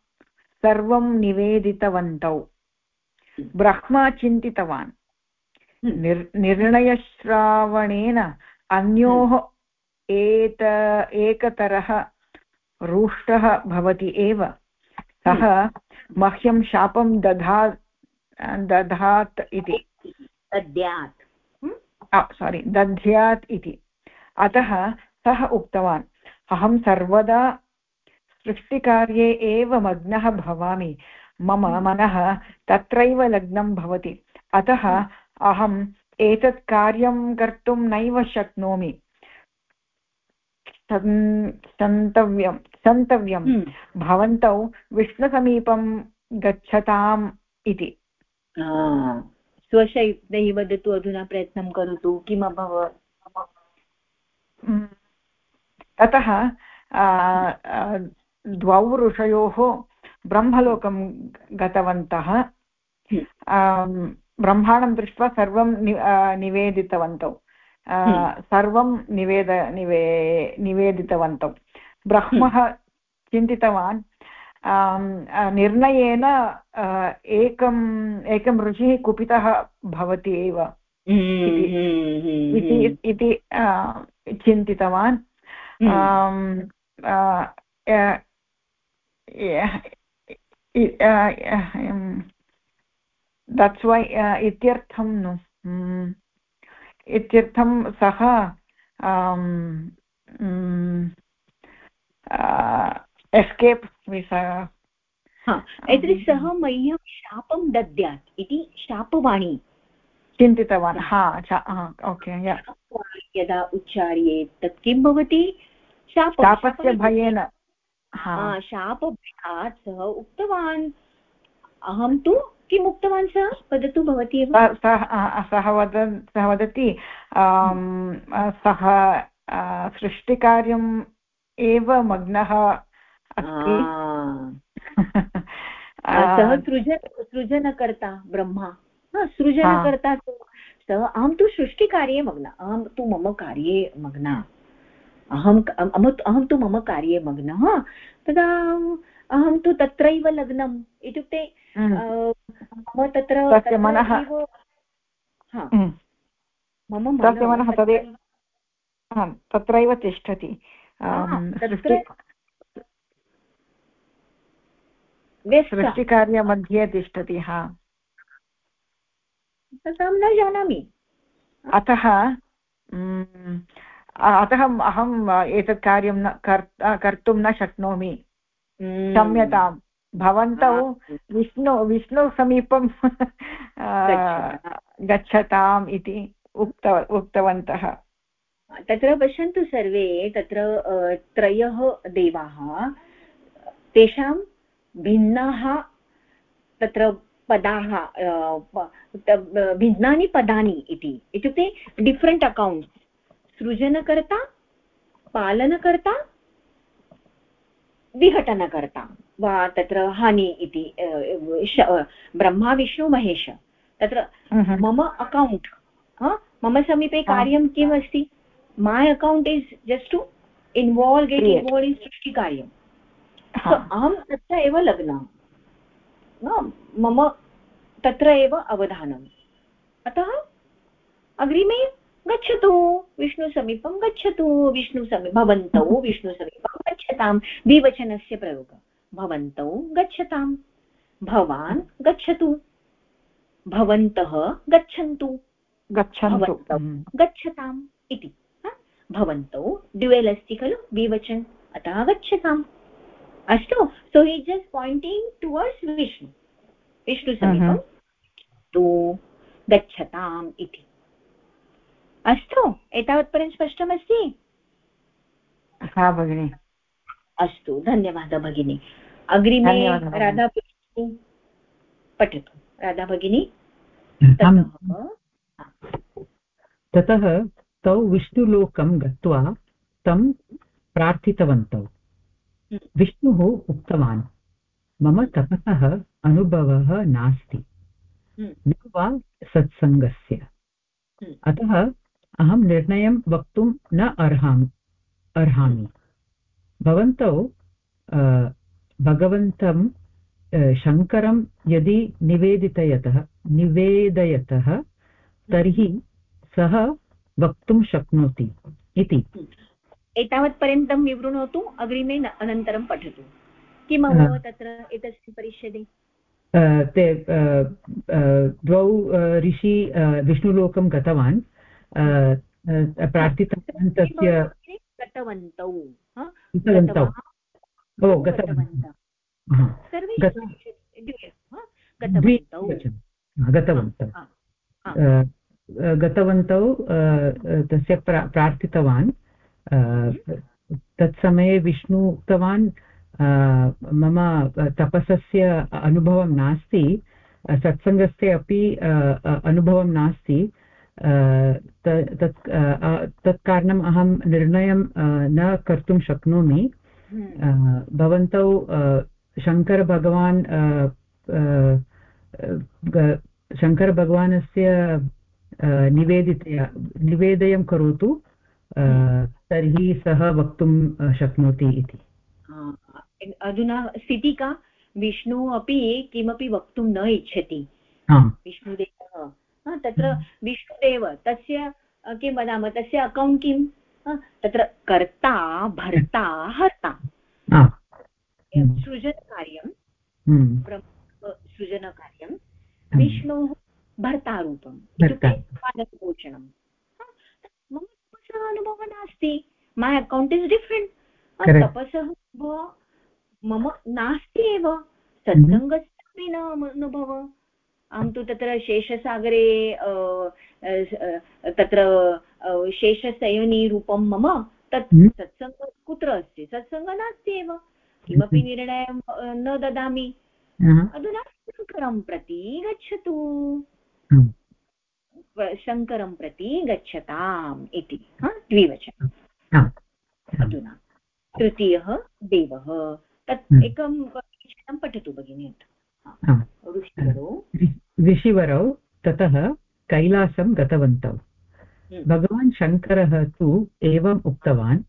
[SPEAKER 5] सर्वं निवेदितवन्तौ। ब्रह्मा चिन्तितवान्। निर् निर्णयश्रावणेन अन्योः एत एकतरः रुष्टः भवति एव। सः मह्यं शापं दधा दधात् इति।
[SPEAKER 1] दद्यात्
[SPEAKER 5] सारि दध्यात् इति। अतः सः उक्तवान् अहं सर्वदा सृष्टिकार्ये एव मग्नः भवामि। मम मनः तत्रैव लग्नं भवति। अतः अहम् एतत् कार्यं कर्तुं नैव शक्नोमि। सन्तव्यं सन्तव्यं। भवन्तौ विष्णुसमीपं गच्छताम् इति।
[SPEAKER 1] स्वशब्दैः वदतु अधुना प्रयत्नं करोतु। किम् अभवत्?
[SPEAKER 5] ततः द्वौ ऋषयोः ब्रह्मलोकं गतवन्तः। ब्रह्माणं दृष्ट्वा सर्वं निवेदितवन्तौ। सर्वं निवेद निवे निवेदितवन्तौ। ब्रह्मः चिन्तितवान्। निर्णयेन एकम् एकं ऋषिः कुपितः भवति एव इति। चिन्तितवान्। दट्स् वै इत्यर्थं नु। इत्यर्थं सः एस्केप्
[SPEAKER 1] एतर्हि सः मह्यं शापं दद्यात् इति शापवाणी।
[SPEAKER 5] चिन्तितवान् हा ओके
[SPEAKER 1] यदा उच्चार्येत् तत् किं भवति?
[SPEAKER 5] शापस्य भयेन
[SPEAKER 1] शापभयात् सः उक्तवान्। अहं तु किम् उक्तवान् सः? वदतु भवती एव।
[SPEAKER 5] सः वदन् सः वदति सः सृष्टिकार्यम् एव मग्नः अस्ति।
[SPEAKER 1] सः सृजन सृजनकर्ता ब्रह्मा। सृजनकर्ता सः अहं तु सृष्टिकार्ये मग्ना। अहं तु मम कार्ये मग्ना। अहम् अहं तु मम कार्ये मग्नः। तदा अहं तु तत्रैव लग्नम्। इत्युक्ते मम तत्र
[SPEAKER 5] मनः
[SPEAKER 1] मम
[SPEAKER 5] तस्य मनः तदेव तत्रैव तिष्ठति। सृष्टिकार्यमध्ये तिष्ठति हा।
[SPEAKER 1] न जानामि।
[SPEAKER 5] अतः अतः अहम् एतत् कार्यं न कर्तुं न शक्नोमि। क्षम्यतां भवन्तौ विष्णु विष्णुसमीपं गच्छताम् इति उक्त उक्तवन्तः।
[SPEAKER 1] तत्र पश्यन्तु सर्वे तत्र त्रयः देवाः तेषां भिन्नाः तत्र पदाः भिन्नानि पदानि इति। इत्युक्ते डिफ्रेण्ट् अकौण्ट्स् सृजनकर्ता पालनकर्ता विघटनकर्ता। वा तत्र हानि इति ब्रह्मा विष्णु महेश। तत्र मम अकौण्ट् मम समीपे कार्यं किम् अस्ति my account is just to involve get involve in सृष्टिकार्यं अहं तत्र एव लग्ना। मम तत्र एव अवधानम्। अतः अग्रिमे गच्छतु विष्णुसमीपं गच्छतु विष्णुसमी भवन्तौ विष्णुसमीपं गच्छतां द्विवचनस्य प्रयोगः भवन्तौ गच्छतां भवान् गच्छतु। भवन्तः गच्छन्तु।
[SPEAKER 2] गच्छन्तु।
[SPEAKER 1] गच्छताम् इति। भवन्तौ ड्युवेल् अस्ति खलु? द्विवचन अतः गच्छताम् अस्तु। So he just pointing towards Vishnu विष्णुसमीपं तु गच्छताम् इति। अस्तु। एतावत्पर्यन्तं स्पष्टमस्ति?
[SPEAKER 2] हा भगिनि।
[SPEAKER 1] अस्तु धन्यवादः भगिनी। अग्रिमे राधा भगिनी। पठतु। राधा भगिनी
[SPEAKER 7] ततः तौ विष्णुलोकं गत्वा तं प्रार्थितवन्तौ। विष्णुः उक्तवान् मम तपसः अनुभवः नास्ति। न वा सत्सङ्गस्य। अतः अहं निर्णयं वक्तुं न अर्हामि अर्हामि। भवन्तौ भगवन्तं शङ्करं यदि निवेदितयतः निवेदयतः तर्हि सः वक्तुं शक्नोति इति।
[SPEAKER 1] एतावत्पर्यन्तं विवृणोतु अग्रिमे अनन्तरं पठतु। किम् अभवत् तत्र एतस्मिन् परिषदे?
[SPEAKER 7] ते द्वौ ऋषि विष्णुलोकं गतवान्। प्रार्थितवान् तस्य
[SPEAKER 1] गतवन्तौ
[SPEAKER 7] गतवन्तौ। गतवन्तौ। गतवन्तौ। तस्य प्रार्थितवान्। तत्समये विष्णु उक्तवान् मम तपसस्य अनुभवं नास्ति सत्सङ्गस्य अपि अनुभवं नास्ति। तत् तत् कारणम् अहं निर्णयं न कर्तुं शक्नोमि। भवन्तौ शङ्करभगवान् शङ्करभगवानस्य निवेदितया निवेदयं करोतु तर्हि सः वक्तुं शक्नोति इति।
[SPEAKER 1] अधुना स्थितिः का विष्णु अपि किमपि वक्तुं न इच्छति। विष्णुदेवः तत्र विष्णुदेव तस्य किं वदामः? तस्य अकौण्ट् किं? तत्र कर्ता भर्ता हर्ता। सृजनकार्यं सृजनकार्यं विष्णोः भर्तारूपम् इत्युक्ते पादपोषणं मम तपसः अनुभवः नास्ति। मै अकौण्ट् इस् डिफ्रेण्ट् तपसः मम नास्ति एव। सत्सङ्गस्यापि न अनुभव। अहं तु तत्र शेषसागरे तत्र शेषशयनीरूपं मम तत् सत्सङ्गः कुत्र अस्ति? सत्सङ्गः नास्ति एव। किमपि निर्णयं न ददामि। अधुना शङ्करं प्रति गच्छतु। शङ्करं प्रति गच्छताम् इति द्विवचनम् अधुना तृतीयः देवः। तत् एकं पठतु भगिनि
[SPEAKER 7] ऋषिवरौ? ततः कैलासं गतवन्तौ। भगवान् शङ्करः तु एवम् उक्तवान्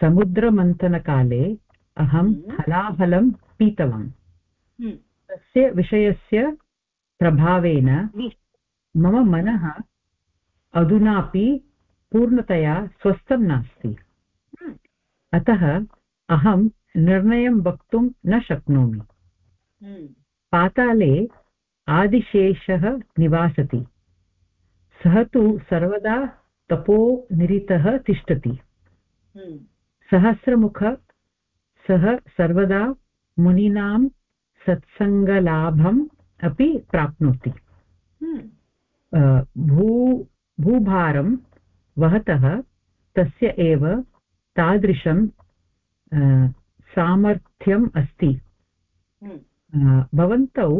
[SPEAKER 7] समुद्रमन्थनकाले अहं हलाहलं पीतवान्। तस्य विषयस्य प्रभावेन मम मनः अधुनापि पूर्णतया स्वस्थं नास्ति। अतः अहं निर्णयं वक्तुं न शक्नोमि। पाताले आदिशेषः निवासति। सः तु सर्वदा तपोनिरितः तिष्ठति। सहस्रमुख, सः सर्वदा मुनीनां सत्सङ्गलाभम् अपि प्राप्नोति। भू, भूभारं वहतः तस्य एव तादृशं सामर्थ्यम् अस्ति। भवन्तौ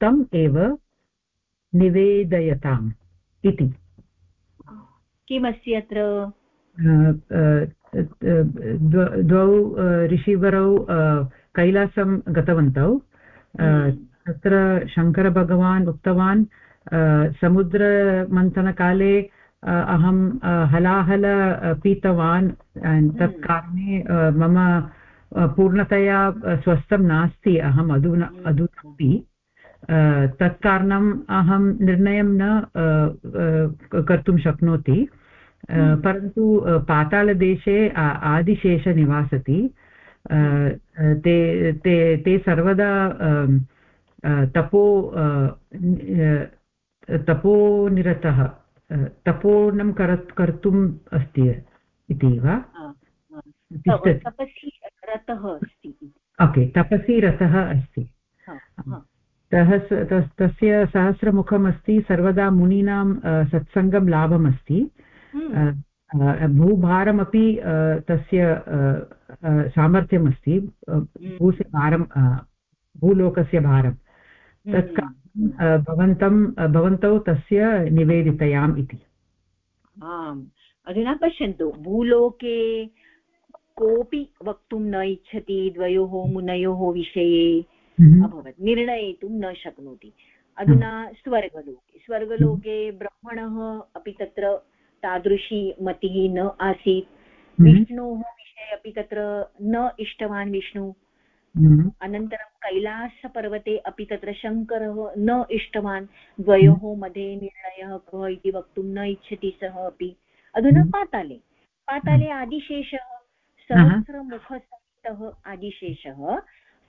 [SPEAKER 7] तम् एव निवेदयताम् इति।
[SPEAKER 1] किमस्ति अत्र?
[SPEAKER 7] द्वौ ऋषिवरौ कैलासं गतवन्तौ। तत्र शङ्करभगवान् उक्तवान् समुद्रमन्थनकाले अहं हलाहल पीतवान् तत्
[SPEAKER 1] हम्म।
[SPEAKER 7] कारणे मम पूर्णतया स्वस्थं नास्ति अहम् अधुना। अधुनापि. तत् कारणम् अहं निर्णयं न कर्तुं शक्नोति.
[SPEAKER 1] हम्म।
[SPEAKER 7] परन्तु पातालदेशे आदिशेष निवासति. ते ते ते सर्वदा तपो तपोनिरतः तपोनं कर कर्तुम् अस्ति इति वा?
[SPEAKER 1] तपसि रतः अस्ति
[SPEAKER 7] ओके तपसि रतः अस्ति। तः तस्य सहस्रमुखम् अस्ति सर्वदा मुनीनां सत्सङ्गं लाभमस्ति हम्म। भूभारमपि तस्य सामर्थ्यमस्ति
[SPEAKER 1] हम्म।
[SPEAKER 7] भूस्य भारं भूलोकस्य भारं तत्
[SPEAKER 1] हम्म।
[SPEAKER 7] भवन्तं भवन्तौ तस्य निवेदितयाम् इति।
[SPEAKER 1] आम्। अधुना पश्यन्तु भूलोके कोऽपि वक्तुं न इच्छति द्वयोः मुनयोः विषये
[SPEAKER 7] हम्म।
[SPEAKER 1] अभवत् निर्णयितुं न शक्नोति। अधुना स्वर्गलोके स्वर्गलोके ब्रह्मणः अपि तत्र तादृशी मतिः न आसीत्।
[SPEAKER 7] हम्म।
[SPEAKER 1] विष्णोः विषये अपि तत्र न इष्टवान् विष्णु।
[SPEAKER 7] हम्म।
[SPEAKER 1] अनन्तरं कैलासपर्वते अपि तत्र शङ्करः न इष्टवान्। द्वयोः मध्ये निर्णयः कः इति वक्तुं न इच्छति सः अपि। अधुना पाताले पाताले आदिशेषः सहस्रमुखसहितः आदिशेषः.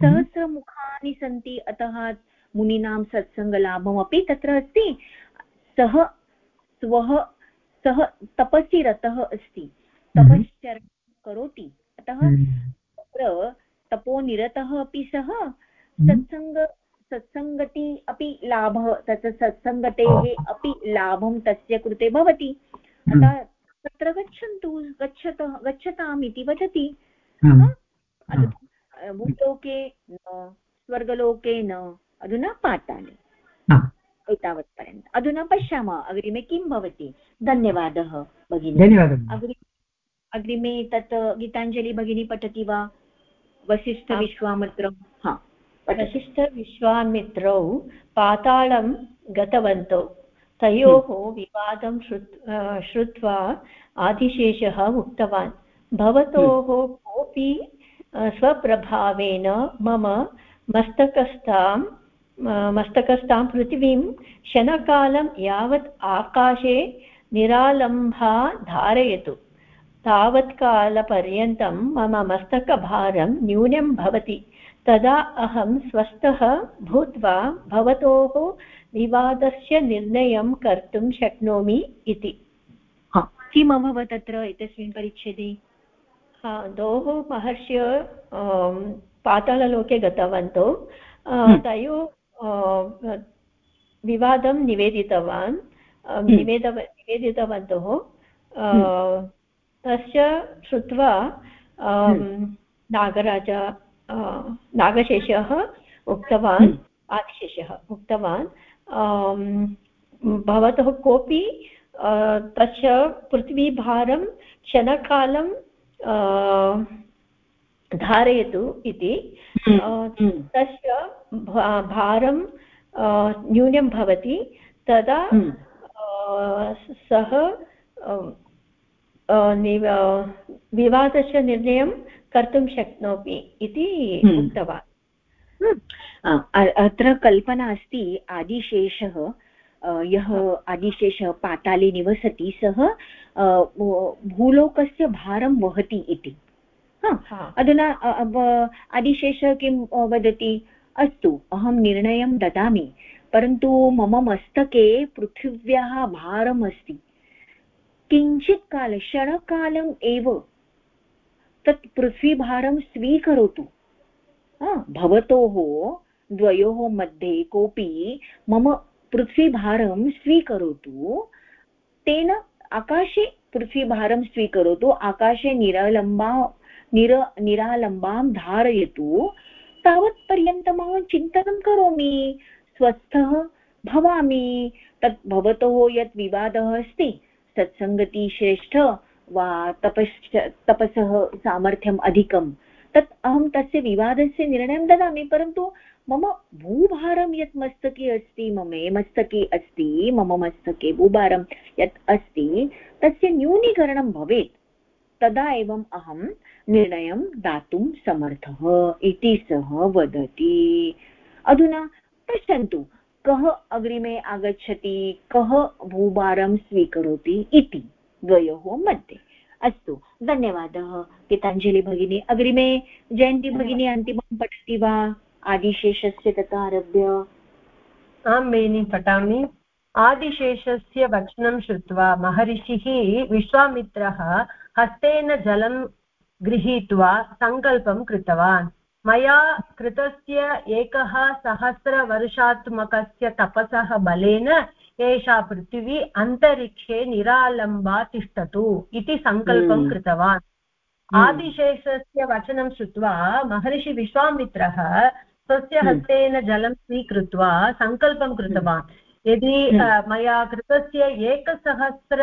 [SPEAKER 1] सहस्रमुखानि सन्ति अतः मुनीनां सत्सङ्गलाभमपि तत्र अस्ति. सः स्वः सः तपसि रतः अस्ति तपश्चरणं करोति. अतः तत्र तपोनिरतः अपि सः सत्सङ्ग सत्सङ्गति अपि लाभः तत् सत्सङ्गतेः अपि लाभं तस्य कृते भवति. अतः तत्र गच्छन्तु गच्छतः गच्छताम् इति वदति भूलोके न स्वर्गलोके न अधुना पाताले एतावत्पर्यन्तम् अधुना पश्यामः अग्रिमे किं भवति? धन्यवादः भगिनी।
[SPEAKER 7] धन्यवादः।
[SPEAKER 1] अग्रि अग्रिमे तत् गीताञ्जलि भगिनी पठति वा? वसिष्ठविश्वामित्रं हा।
[SPEAKER 8] वसिष्ठविश्वामित्रौ पातालं गतवन्तौ। तयोः विवादं श्रुत् श्रुत्वा आदिशेषः उक्तवान्। भवतोः कोऽपि स्वप्रभावेन मम मस्तकस्थां मस्तकस्थां पृथिवीं क्षणकालं यावत् आकाशे निरालम्बा धारयतु। तावत्कालपर्यन्तं मम मस्तकभारं न्यूनं भवति। तदा अहं स्वस्थः भूत्वा भवतोः विवादस्य निर्णयं कर्तुं शक्नोमि इति।
[SPEAKER 1] किम् अभवत् अत्र एतस्मिन् परिच्छेदे?
[SPEAKER 8] द्वोः महर्ष्य पाताललोके गतवन्तौ।
[SPEAKER 1] हम्म।
[SPEAKER 8] तयोः विवादं निवेदितवान्।
[SPEAKER 1] हम्म।
[SPEAKER 8] निवेद निवेदितवन्तः। तस्य श्रुत्वा नागराज नागशेषः उक्तवान्।
[SPEAKER 1] हम्म।
[SPEAKER 8] आदिशेषः उक्तवान्। भवतः कोऽपि तस्य पृथ्वीभारं क्षणकालं धारयतु इति
[SPEAKER 1] हम्म, हम्म।
[SPEAKER 8] तस्य भारं न्यूनं भवति तदा
[SPEAKER 1] हम्म।
[SPEAKER 8] सः विवादस्य निर्णयं कर्तुं शक्नोमि इति उक्तवान्
[SPEAKER 1] अत्र कल्पना अस्ति आदिशेषः यः आदिशेषः पाताले निवसति सः भूलोकस्य भारं वहति इति। अधुना आदिशेषः किं वदति? अस्तु अहं निर्णयं ददामि परन्तु मम मस्तके पृथिव्याः भारम् अस्ति। किञ्चित् काल क्षणकालम् एव तत् पृथ्वीभारं स्वीकरोतु। भवतोः द्वयोः मध्ये कोऽपि मम पृथ्वीभारं स्वीकरोतु, तेन आकाशे पृथ्वीभारं स्वीकरोतु, आकाशे निरालम्बा, निर, निरालम्बां धारयतु तावत्पर्यन्तम् अहं चिन्तनं करोमि, स्वस्थः भवामि, तत् भवतोः यत् विवादः अस्ति सत्सङ्गति श्रेष्ठ वा तपश्च, तपसः सामर्थ्यम् अधिकं तत् अहं तस्य विवादस्य निर्णयं ददामि, परन्तु मम भूभारं यत् मस्तके अस्ति, ममे मस्तके अस्ति, मम मस्तके भूभारं यत् अस्ति, तस्य न्यूनीकरणं भवेत्। तदा एवम् अहं निर्णयं दातुं समर्थः इति सः वदति। अधुना पश्यन्तु, कः अग्रिमे आगच्छति, कः भूभारं स्वीकरोति इति द्वयोः मध्ये। अस्तु धन्यवादः गीताञ्जलि भगिनी। अग्रिमे जयन्ती भगिनी अन्तिमं पठति वा? आदिशेषस्य तथा आरभ्य।
[SPEAKER 4] आं बेनि पठामि। आदिशेषस्य वचनं श्रुत्वा महर्षिः विश्वामित्रः हस्तेन जलं गृहीत्वा सङ्कल्पं कृतवान्। मया कृतस्य एकः सहस्रवर्षात्मकस्य तपसः बलेन एषा पृथिवी अन्तरिक्षे निरालम्बा तिष्ठतु इति सङ्कल्पं हम्म। कृतवान् हम्म। आदिशेषस्य वचनं श्रुत्वा महर्षि विश्वामित्रः स्वस्य हम्म। हस्तेन जलं स्वीकृत्य सङ्कल्पं कृतवान् यदि मया कृतस्य एकसहस्र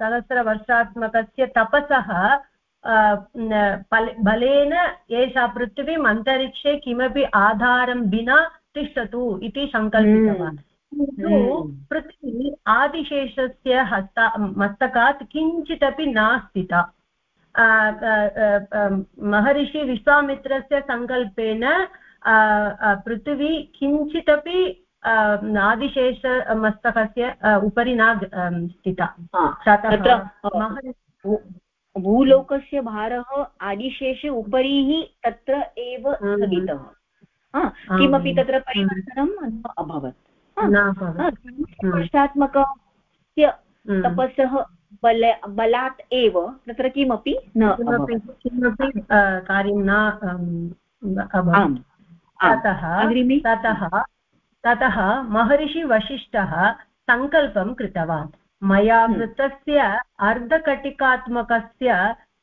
[SPEAKER 4] सहस्रवर्षात्मकस्य तपसः बलेन एषा पृथिवीम् अन्तरिक्षे किमपि आधारं विना तिष्ठतु इति सङ्कल्पितवान्। पृथ्वी आदिशेषस्य हस्ता मस्तकात् किञ्चिदपि न स्थिता महर्षि विश्वामित्रस्य सङ्कल्पेन पृथिवी किञ्चिदपि आदिशेषमस्तकस्य उपरि न स्थिता
[SPEAKER 1] भूलोकस्य भारः आदिशेषे उपरि तत्र एव हम्म। स्थगितः। किमपि तत्र परिवर्तनं न अभवत्। वर्षात्मकस्य हम्म। तपसः बल बलात् एव तत्र किमपि न
[SPEAKER 4] किमपि कार्यं न ततः ततः ततः महर्षिवसिष्ठः सङ्कल्पं कृतवान्. मया हम्म। कृतस्य अर्धकटिकात्मकस्य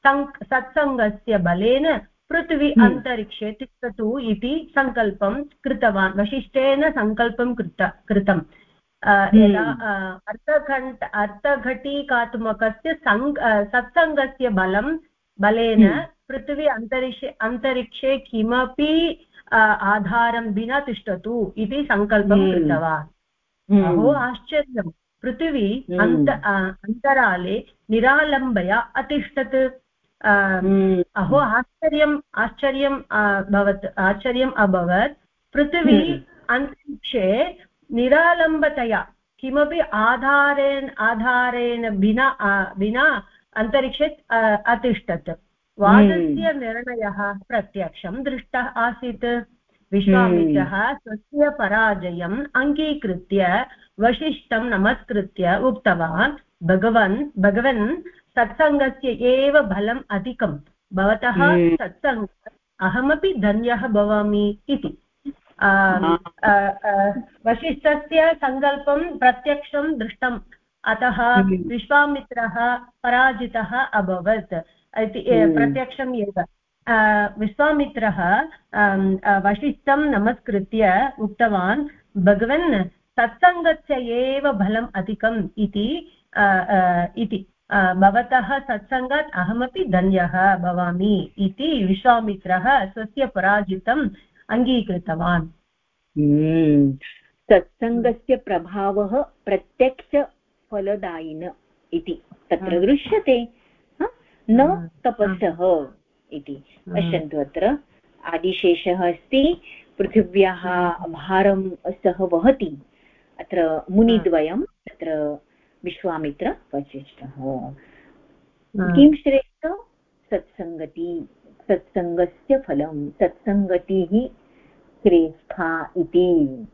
[SPEAKER 4] सत्सङ्गस्य बलेन पृथ्वी हम्म। अन्तरिक्षे तिष्ठतु इति सङ्कल्पं कृतवान् वशिष्ठेन सङ्कल्पं कृत कृतम् हम्म। यदा अर्धघण्ट अर्धघटिकात्मकस्य सङ् सत्सङ्गस्य बलं बलेन पृथ्वी अन्तरिक्षे अन्तरिक्षे किमपि आधारं विना तिष्ठतु इति सङ्कल्पं कृतवान् अहो आश्चर्यम् पृथिवी हम्म। अन्त अन्तराले निरालम्बया अतिष्ठत् हम्म। अहो आश्चर्यम् आश्चर्यं भवत् आश्चर्यम् अभवत्. पृथिवी हम्म। अन्तरिक्षे निरालम्बतया किमपि आधारेण आधारेण विना विना अन्तरिक्षे अतिष्ठत्. वादस्य निर्णयः प्रत्यक्षं दृष्टः आसीत्. विश्वामित्रः स्वस्य पराजयम् अङ्गीकृत्य वसिष्ठं नमस्कृत्य उक्तवान् भगवन् भगवन् सत्सङ्गस्य एव बलम् अधिकं भवतः। सत्सङ्ग अहमपि धन्यः भवामि इति वसिष्ठस्य सङ्कल्पं प्रत्यक्षं दृष्टम् अतः हम्म। विश्वामित्रः पराजितः अभवत् इति हम्म। प्रत्यक्षम् एव विश्वामित्रः वसिष्ठं नमस्कृत्य उक्तवान् भगवन् सत्सङ्गस्य एव बलम् अधिकम् इति इति भवतः सत्सङ्गात् अहमपि धन्यः भवामि इति विश्वामित्रः स्वस्य पराजितम् अङ्गीकृतवान्।
[SPEAKER 1] हम्म। सत्सङ्गस्य प्रभावः प्रत्यक्षफलदायिन इति। तत्र दृश्यते न तपसः इति। पश्यन्तु अत्र आदिशेषः अस्ति पृथिव्याः भारं सः वहति। अत्र मुनिद्वयं तत्र विश्वामित्र वसिष्ठः। किं श्रेष्ठ? सत्सङ्गति सत्सङ्गस्य फलं सत्सङ्गतिः श्रेष्ठा इति।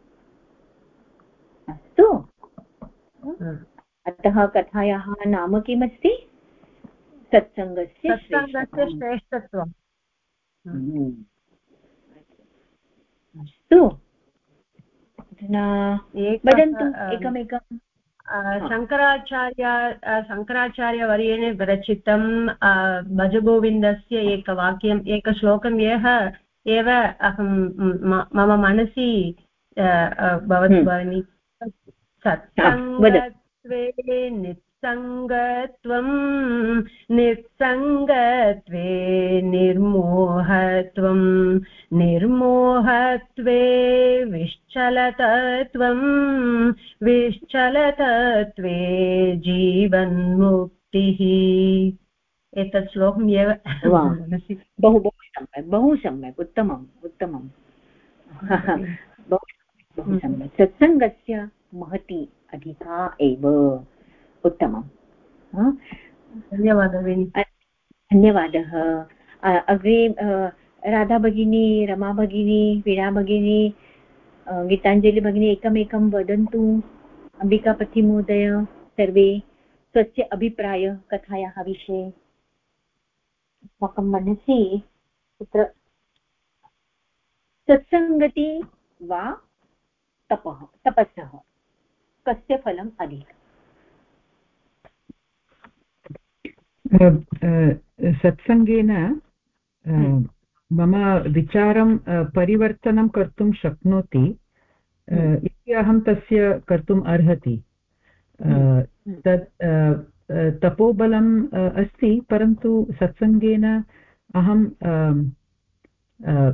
[SPEAKER 1] अस्तु। अतः कथायाः नाम किमस्ति? सत्सङ्गस्य
[SPEAKER 4] श्रेष्ठत्वम्।
[SPEAKER 1] हम्म। अस्तु। अधुना वदन्तु एकमेकं
[SPEAKER 4] शङ्कराचार्य शङ्कराचार्यवर्येण विरचितं भजगोविन्दस्य एकवाक्यम् एकश्लोकं यः एव अहं मम मनसि भवति भगिनि। सत्सङ्गत्वे निस्सङ्गत्वं निस्सङ्गत्वे निर्मोहत्वं निर्मोहत्वे विश्चलतत्वं विश्चलतत्वे जीवन्मुक्तिः। एतत् श्लोकम् एव
[SPEAKER 1] बहु बहु सम्यक् बहु सम्यक् उत्तमम् उत्तमम्। बहु बहु सम्यक्। सत्सङ्गस्य महती अधिका एव। उत्तमम्।
[SPEAKER 4] धन्यवादः भगिनि
[SPEAKER 1] धन्यवादः। अग्रे राधा भगिनी रमा भगिनी वीणा भगिनी गीताञ्जलि भगिनी एकमेकं वदन्तु। अम्बिकापतिमहोदय सर्वे स्वस्य अभिप्राय कथायाः विषये। अस्माकं मनसि तत्र सत्सङ्गति वा तपः तपसः कस्य फलम् अधिकम्?
[SPEAKER 2] सत्सङ्गेन मम विचारं परिवर्तनं कर्तुं शक्नोति इति अहं तस्य कर्तुम् अर्हति। तत् तपोबलम् अस्ति परन्तु सत्सङ्गेन अहं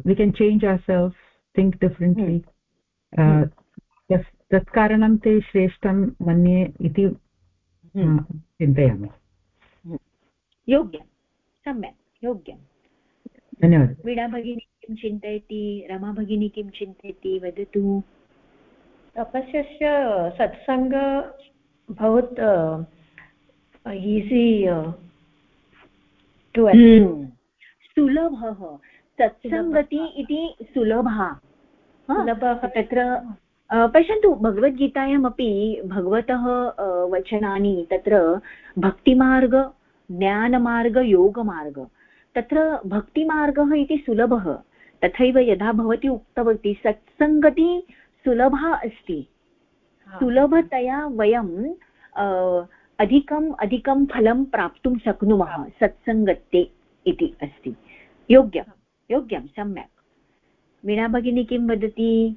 [SPEAKER 2] we can change our self think differently तत्कारणं ते श्रेष्ठं मन्ये इति चिन्तयामि।
[SPEAKER 1] योग्यं सम्यक् योग्यं।
[SPEAKER 2] धन्यवादः।
[SPEAKER 1] वीणा भगिनी किं चिन्तयति रमा भगिनी किं चिन्तयति वदतु।
[SPEAKER 8] तपस्यस्य सत्सङ्ग भवत् ईसि टु
[SPEAKER 1] सुलभः। सत्सङ्गति इति सुलभा। सुलभः। तत्र पश्यन्तु भगवद्गीतायामपि भगवतः वचनानि तत्र भक्तिमार्ग ज्ञानमार्ग योगमार्ग तत्र भक्तिमार्गः इति सुलभः। तथैव यदा भवती उक्तवती सत्सङ्गति सुलभा अस्ति। सुलभतया वयं अधिकम् अधिकं फलं प्राप्तुं शक्नुमः सत्सङ्गत्ये इति अस्ति। योग्यं। योग्यं सम्यक्। वीणा भगिनी किं वदति?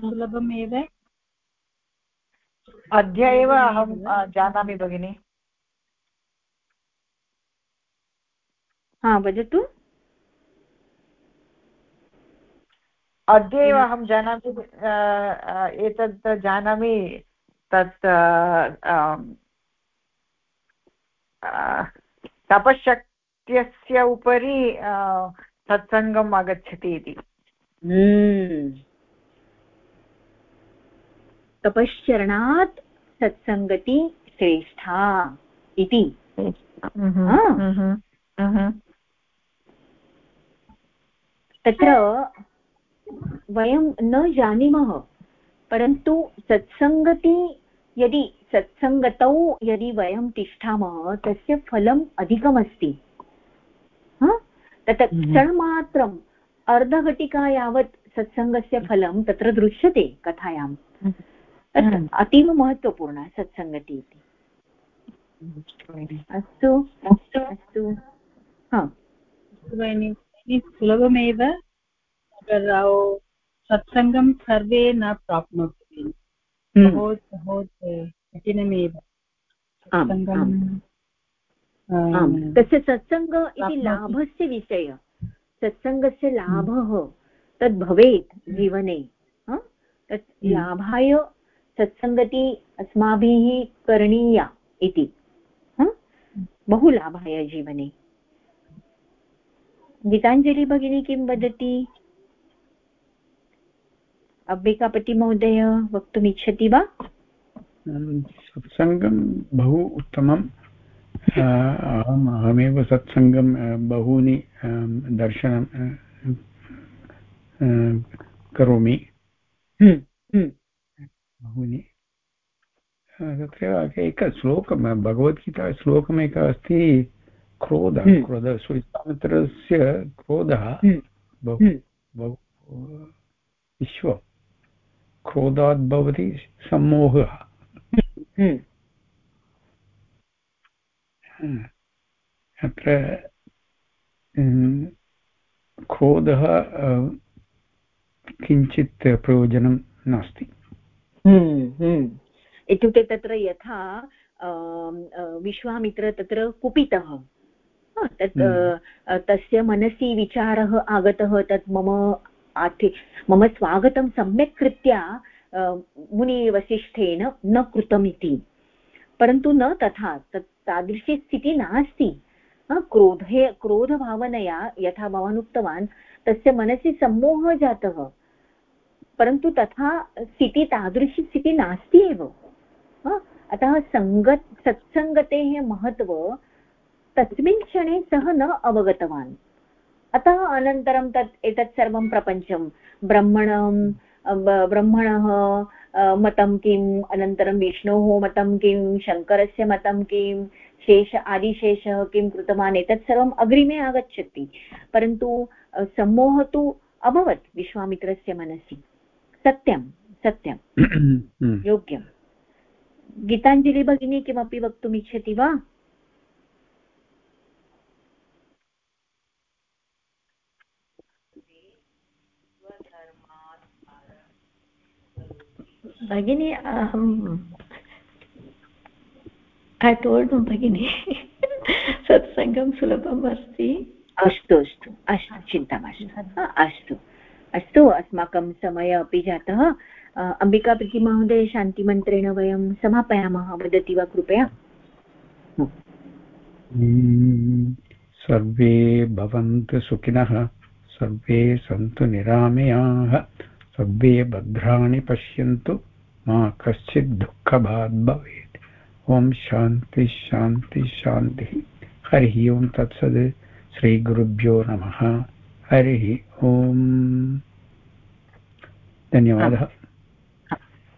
[SPEAKER 9] सुलभमेव।
[SPEAKER 5] अद्य एव अहं जानामि भगिनि।
[SPEAKER 1] हा वदतु।
[SPEAKER 5] अद्य एव अहं जानामि एतत् जानामि तत् तपश्शक्त्यस्य उपरि सत्सङ्गम् आगच्छति इति।
[SPEAKER 1] हम्म। तपश्चरणात् सत्सङ्गति श्रेष्ठा इति। तत्र वयं न जानीमः परन्तु सत्सङ्गति यदि सत्सङ्गतौ यदि वयं तिष्ठामः तस्य फलम् अधिकमस्ति। तत् क्षणमात्रम् अर्धघटिका यावत् सत्सङ्गस्य फलं तत्र दृश्यते कथायां तत् अतीव महत्त्वपूर्ण सत्सङ्गति इति। अस्तु अस्तु अस्तु।
[SPEAKER 9] सुलभमेव सत्सङ्गं सर्वे न प्राप्नोति। बहुत कठिनमेव
[SPEAKER 1] तस्य सत्सङ्ग इति लाभस्य विषय। सत्सङ्गस्य लाभः तद् भवेत् जीवने तत् लाभाय सत्सङ्गति अस्माभिः करणीया इति। बहु लाभाय जीवने। गीताञ्जलि भगिनी किं वदति? अम्बिकापतिमहोदय वक्तुम् इच्छति वा
[SPEAKER 3] सत्सङ्गं बहु उत्तमम्। अहम् अहमेव सत्सङ्गं बहूनि दर्शनं करोमि। बहूनि। तत्र एकः श्लोकः भगवद्गीता श्लोकमेकः अस्ति क्रोध
[SPEAKER 1] हम्म।
[SPEAKER 3] क्रोध। विश्वामित्रस्य क्रोधः
[SPEAKER 1] हम्म।
[SPEAKER 3] बहु बहु विश्व। क्रोधात् भवति सम्मोहः। अत्र क्रोधः किञ्चित् प्रयोजनं नास्ति।
[SPEAKER 1] हम्म, हम्म। इत्युक्ते तत्र यथा विश्वामित्र तत्र कुपितः। तत् हम्म। तस्य मनसि विचारः आगतः तत् मम आर्थे मम स्वागतं सम्यक् कृत्या मुनिवसिष्ठेन न कृतम् इति परन्तु न तथा तत् तादृशी स्थितिः नास्ति। क्रोधे क्रोधभावनया यथा भवान् उक्तवान् तस्य मनसि सम्मोहः जातः। परन्तु तथा स्थितिः, तादृशी स्थितिः नास्ति एव। अतः सङ्गत् सत्सङ्गतेः महत्व तस्मिन् क्षणे सः न अवगतवान्। अतः अनन्तरं तत्, एतत् सर्वं प्रपञ्चं, ब्रह्मणं ब्रह्मणः मतं किम् अनन्तरं विष्णोः मतं किं, शङ्करस्य मतं किं, शेष, आदिशेषः किं कृतवान्, एतत् सर्वम् अग्रिमे आगच्छति। परन्तु सम्मोहः तु अभवत् विश्वामित्रस्य मनसि। सत्यं सत्यं।
[SPEAKER 3] हम्म।
[SPEAKER 1] योग्यं। गीताञ्जलि भगिनी किमपि वक्तुम् इच्छति वा?
[SPEAKER 8] भगिनी अहं ऐ टोल्ड् भगिनी सत्सङ्गं सुलभम् अस्ति
[SPEAKER 1] अस्तु अस्तु अस्तु चिन्ता मास्तु। अस्तु। अस्तु, अस्माकं समयः अपि जातः। अम्बिका महोदय, शान्तिमन्त्रेण वयं समापयामः। वदति वा कृपया?
[SPEAKER 3] सर्वे भवन्तु सुखिनः, सर्वे सन्तु निरामयाः, सर्वे भद्राणि पश्यन्तु, मा कश्चित् दुःखभाग् भवेत्। ॐ शान्ति शान्ति, शान्तिः। हरिः ओं तत्सद्। श्रीगुरुभ्यो नमः। हरिः ओम्। धन्यवादः।